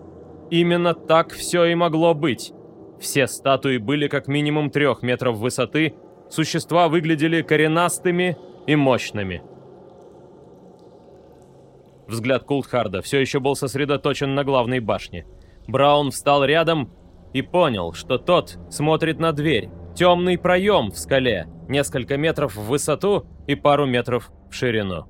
именно так все и могло быть. Все статуи были как минимум трех метров высоты, существа выглядели коренастыми и мощными. Взгляд Култхарда все еще был сосредоточен на главной башне. Браун встал рядом и понял, что тот смотрит на дверь, темный проем в скале, несколько метров в высоту и пару метров в ширину.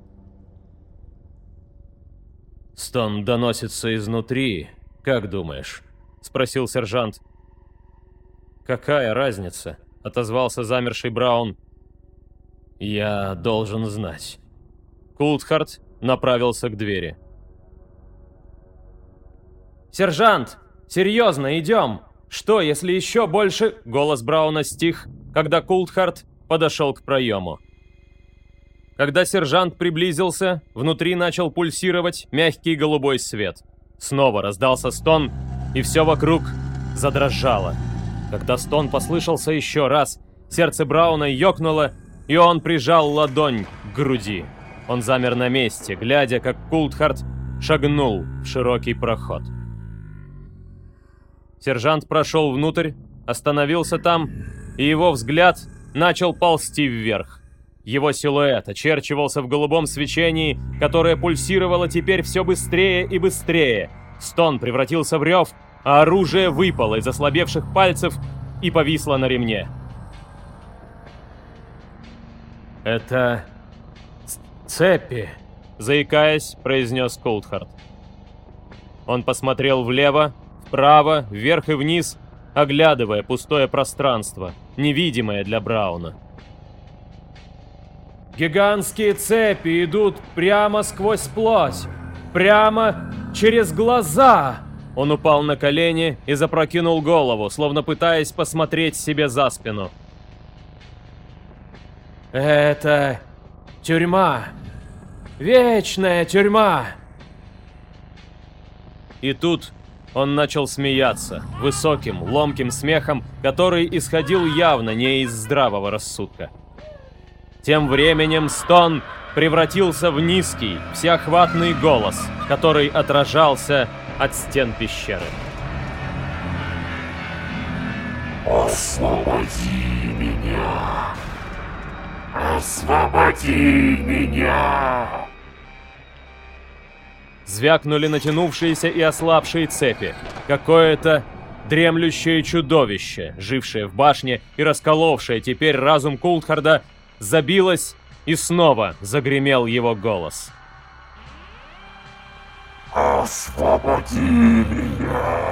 «Стон доносится изнутри, как думаешь?» — спросил сержант. «Какая разница?» — отозвался замерший Браун. «Я должен знать». Култхард направился к двери. «Сержант! Серьезно, идем! Что, если еще больше...» Голос Брауна стих, когда Култхард подошел к проему. Когда сержант приблизился, внутри начал пульсировать мягкий голубой свет. Снова раздался стон, и все вокруг задрожало. Когда стон послышался еще раз, сердце Брауна ёкнуло, и он прижал ладонь к груди. Он замер на месте, глядя, как Култхард шагнул в широкий проход. Сержант прошел внутрь, остановился там, и его взгляд начал ползти вверх. Его силуэт очерчивался в голубом свечении, которое пульсировало теперь все быстрее и быстрее. Стон превратился в рев, а оружие выпало из ослабевших пальцев и повисло на ремне. «Это... цепи», — заикаясь, произнес Колдхард. Он посмотрел влево, вправо, вверх и вниз, оглядывая пустое пространство, невидимое для Брауна. Гигантские цепи идут прямо сквозь плоть, прямо через глаза. Он упал на колени и запрокинул голову, словно пытаясь посмотреть себе за спину. Это тюрьма. Вечная тюрьма. И тут он начал смеяться, высоким, ломким смехом, который исходил явно не из здравого рассудка. Тем временем стон превратился в низкий, всеохватный голос, который отражался от стен пещеры. «Освободи меня! Освободи меня!» Звякнули натянувшиеся и ослабшие цепи. Какое-то дремлющее чудовище, жившее в башне и расколовшее теперь разум Култхарда, забилось, и снова загремел его голос. Освободи меня!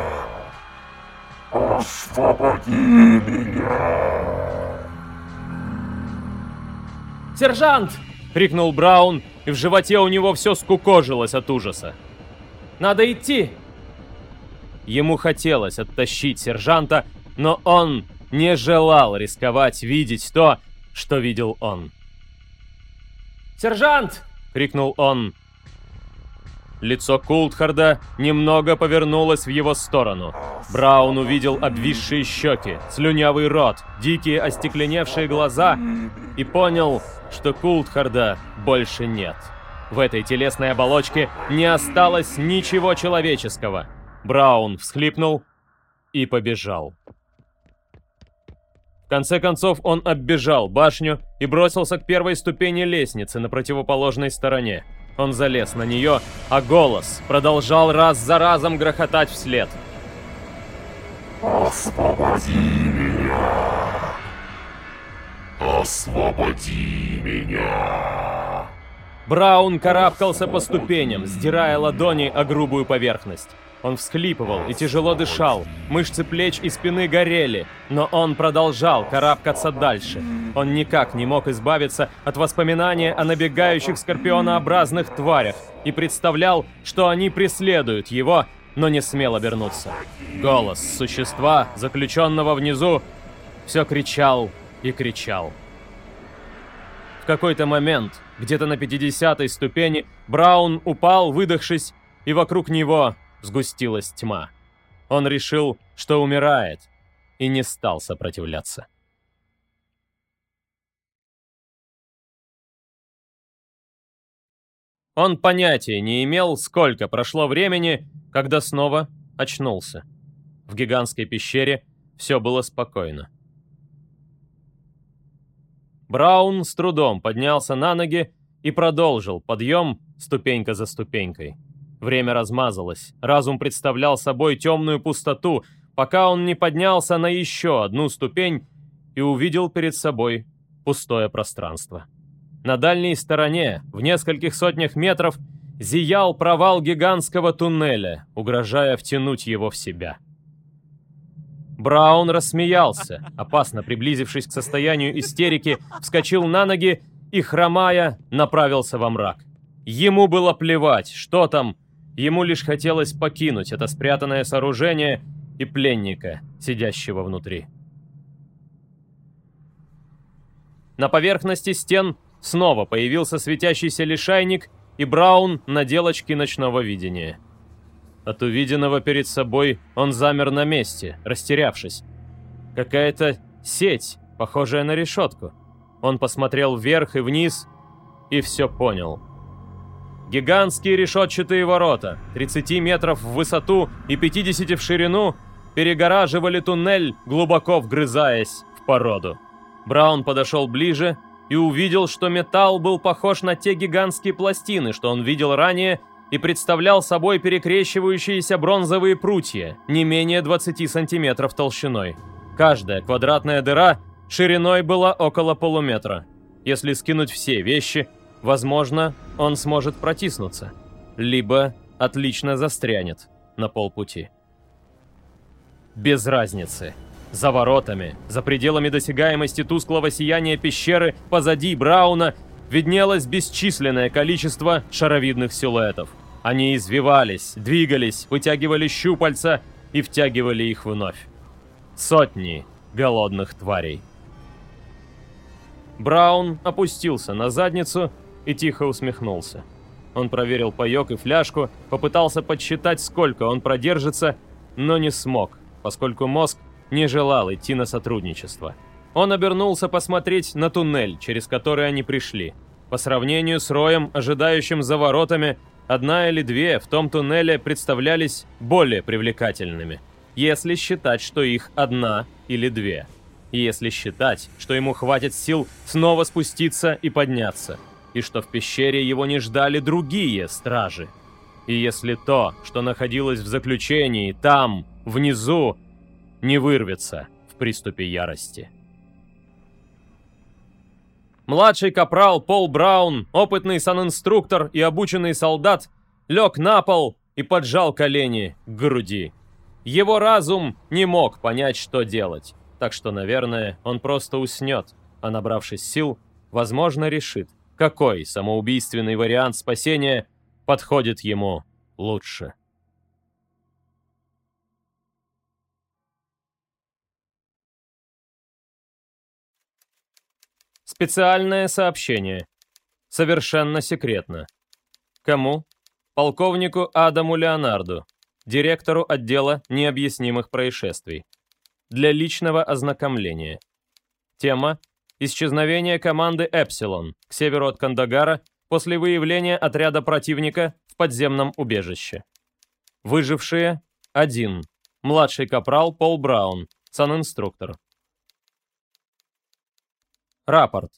Освободи меня! «Сержант!» — крикнул Браун, и в животе у него все скукожилось от ужаса. «Надо идти!» Ему хотелось оттащить сержанта, но он не желал рисковать видеть то, что видел он. «Сержант!» — крикнул он. Лицо Култхарда немного повернулось в его сторону. Браун увидел обвисшие щеки, слюнявый рот, дикие остекленевшие глаза и понял, что Култхарда больше нет. В этой телесной оболочке не осталось ничего человеческого. Браун всхлипнул и побежал. В конце концов он оббежал башню и бросился к первой ступени лестницы на противоположной стороне. Он залез на нее, а голос продолжал раз за разом грохотать вслед. Освободи меня! Освободи меня! Браун карабкался по ступеням, сдирая ладони о грубую поверхность. Он всхлипывал и тяжело дышал, мышцы плеч и спины горели, но он продолжал карабкаться дальше. Он никак не мог избавиться от воспоминания о набегающих скорпионообразных тварях и представлял, что они преследуют его, но не смел обернуться. Голос существа, заключенного внизу, все кричал и кричал. В какой-то момент, где-то на 50-й ступени, Браун упал, выдохшись, и вокруг него сгустилась тьма. Он решил, что умирает, и не стал сопротивляться. Он понятия не имел, сколько прошло времени, когда снова очнулся. В гигантской пещере все было спокойно. Браун с трудом поднялся на ноги и продолжил подъем ступенька за ступенькой. Время размазалось, разум представлял собой темную пустоту, пока он не поднялся на еще одну ступень и увидел перед собой пустое пространство. На дальней стороне, в нескольких сотнях метров, зиял провал гигантского туннеля, угрожая втянуть его в себя. Браун рассмеялся, опасно приблизившись к состоянию истерики, вскочил на ноги и, хромая, направился во мрак. Ему было плевать, что там, Ему лишь хотелось покинуть это спрятанное сооружение и пленника, сидящего внутри. На поверхности стен снова появился светящийся лишайник, и Браун надел очки ночного видения. От увиденного перед собой он замер на месте, растерявшись. Какая-то сеть, похожая на решетку. Он посмотрел вверх и вниз и все понял. Гигантские решетчатые ворота, 30 метров в высоту и 50 в ширину, перегораживали туннель, глубоко вгрызаясь в породу. Браун подошел ближе и увидел, что металл был похож на те гигантские пластины, что он видел ранее, и представлял собой перекрещивающиеся бронзовые прутья, не менее 20 сантиметров толщиной. Каждая квадратная дыра шириной была около полуметра. Если скинуть все вещи, Возможно, он сможет протиснуться, либо отлично застрянет на полпути. Без разницы. За воротами, за пределами досягаемости тусклого сияния пещеры позади Брауна виднелось бесчисленное количество шаровидных силуэтов. Они извивались, двигались, вытягивали щупальца и втягивали их вновь. Сотни голодных тварей. Браун опустился на задницу и тихо усмехнулся. Он проверил паёк и фляжку, попытался подсчитать, сколько он продержится, но не смог, поскольку мозг не желал идти на сотрудничество. Он обернулся посмотреть на туннель, через который они пришли. По сравнению с роем, ожидающим за воротами, одна или две в том туннеле представлялись более привлекательными, если считать, что их одна или две. Если считать, что ему хватит сил снова спуститься и подняться – и что в пещере его не ждали другие стражи. И если то, что находилось в заключении, там, внизу, не вырвется в приступе ярости. Младший капрал Пол Браун, опытный санинструктор и обученный солдат, лег на пол и поджал колени к груди. Его разум не мог понять, что делать, так что, наверное, он просто уснет, а набравшись сил, возможно, решит, какой самоубийственный вариант спасения подходит ему лучше. Специальное сообщение. Совершенно секретно. Кому? Полковнику Адаму Леонарду, директору отдела необъяснимых происшествий. Для личного ознакомления. Тема Исчезновение команды «Эпсилон» к северу от Кандагара после выявления отряда противника в подземном убежище. Выжившие – один. Младший капрал Пол Браун, санинструктор. Рапорт.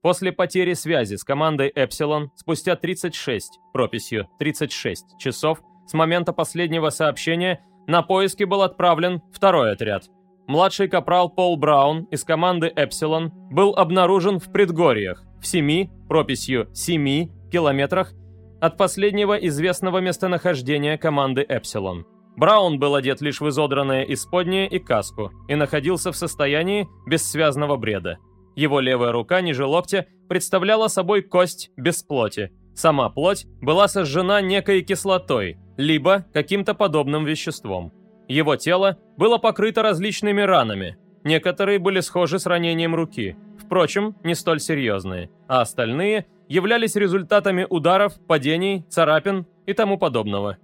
После потери связи с командой «Эпсилон» спустя 36, прописью 36 часов с момента последнего сообщения на поиски был отправлен второй отряд – младший капрал Пол Браун из команды «Эпсилон» был обнаружен в предгорьях, в 7, прописью 7 километрах от последнего известного местонахождения команды «Эпсилон». Браун был одет лишь в изодранное исподнее и каску и находился в состоянии бессвязного бреда. Его левая рука ниже локтя представляла собой кость без плоти. Сама плоть была сожжена некой кислотой, либо каким-то подобным веществом. Его тело было покрыто различными ранами. Некоторые были схожи с ранением руки, впрочем, не столь серьезные, а остальные являлись результатами ударов, падений, царапин и тому подобного.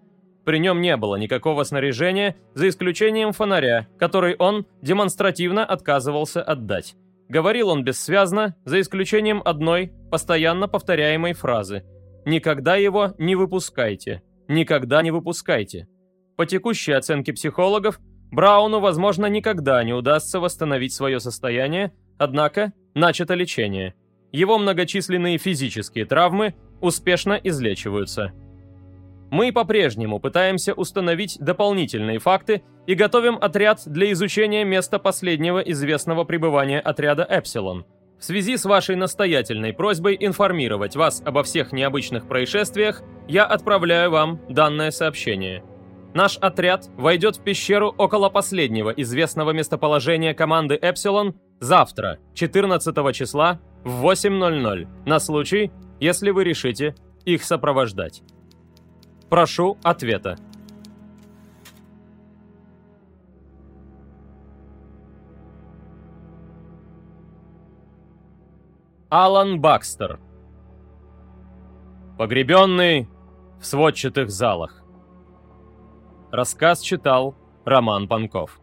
При нем не было никакого снаряжения, за исключением фонаря, который он демонстративно отказывался отдать. Говорил он бессвязно, за исключением одной, постоянно повторяемой фразы «Никогда его не выпускайте! Никогда не выпускайте!» По текущей оценке психологов, Брауну, возможно, никогда не удастся восстановить свое состояние, однако начато лечение. Его многочисленные физические травмы успешно излечиваются. Мы по-прежнему пытаемся установить дополнительные факты и готовим отряд для изучения места последнего известного пребывания отряда «Эпсилон». В связи с вашей настоятельной просьбой информировать вас обо всех необычных происшествиях, я отправляю вам данное сообщение – Наш отряд войдет в пещеру около последнего известного местоположения команды «Эпсилон» завтра, 14 числа, в 8.00, на случай, если вы решите их сопровождать. Прошу ответа. Алан Бакстер Погребенный в сводчатых залах Рассказ читал Роман Панков.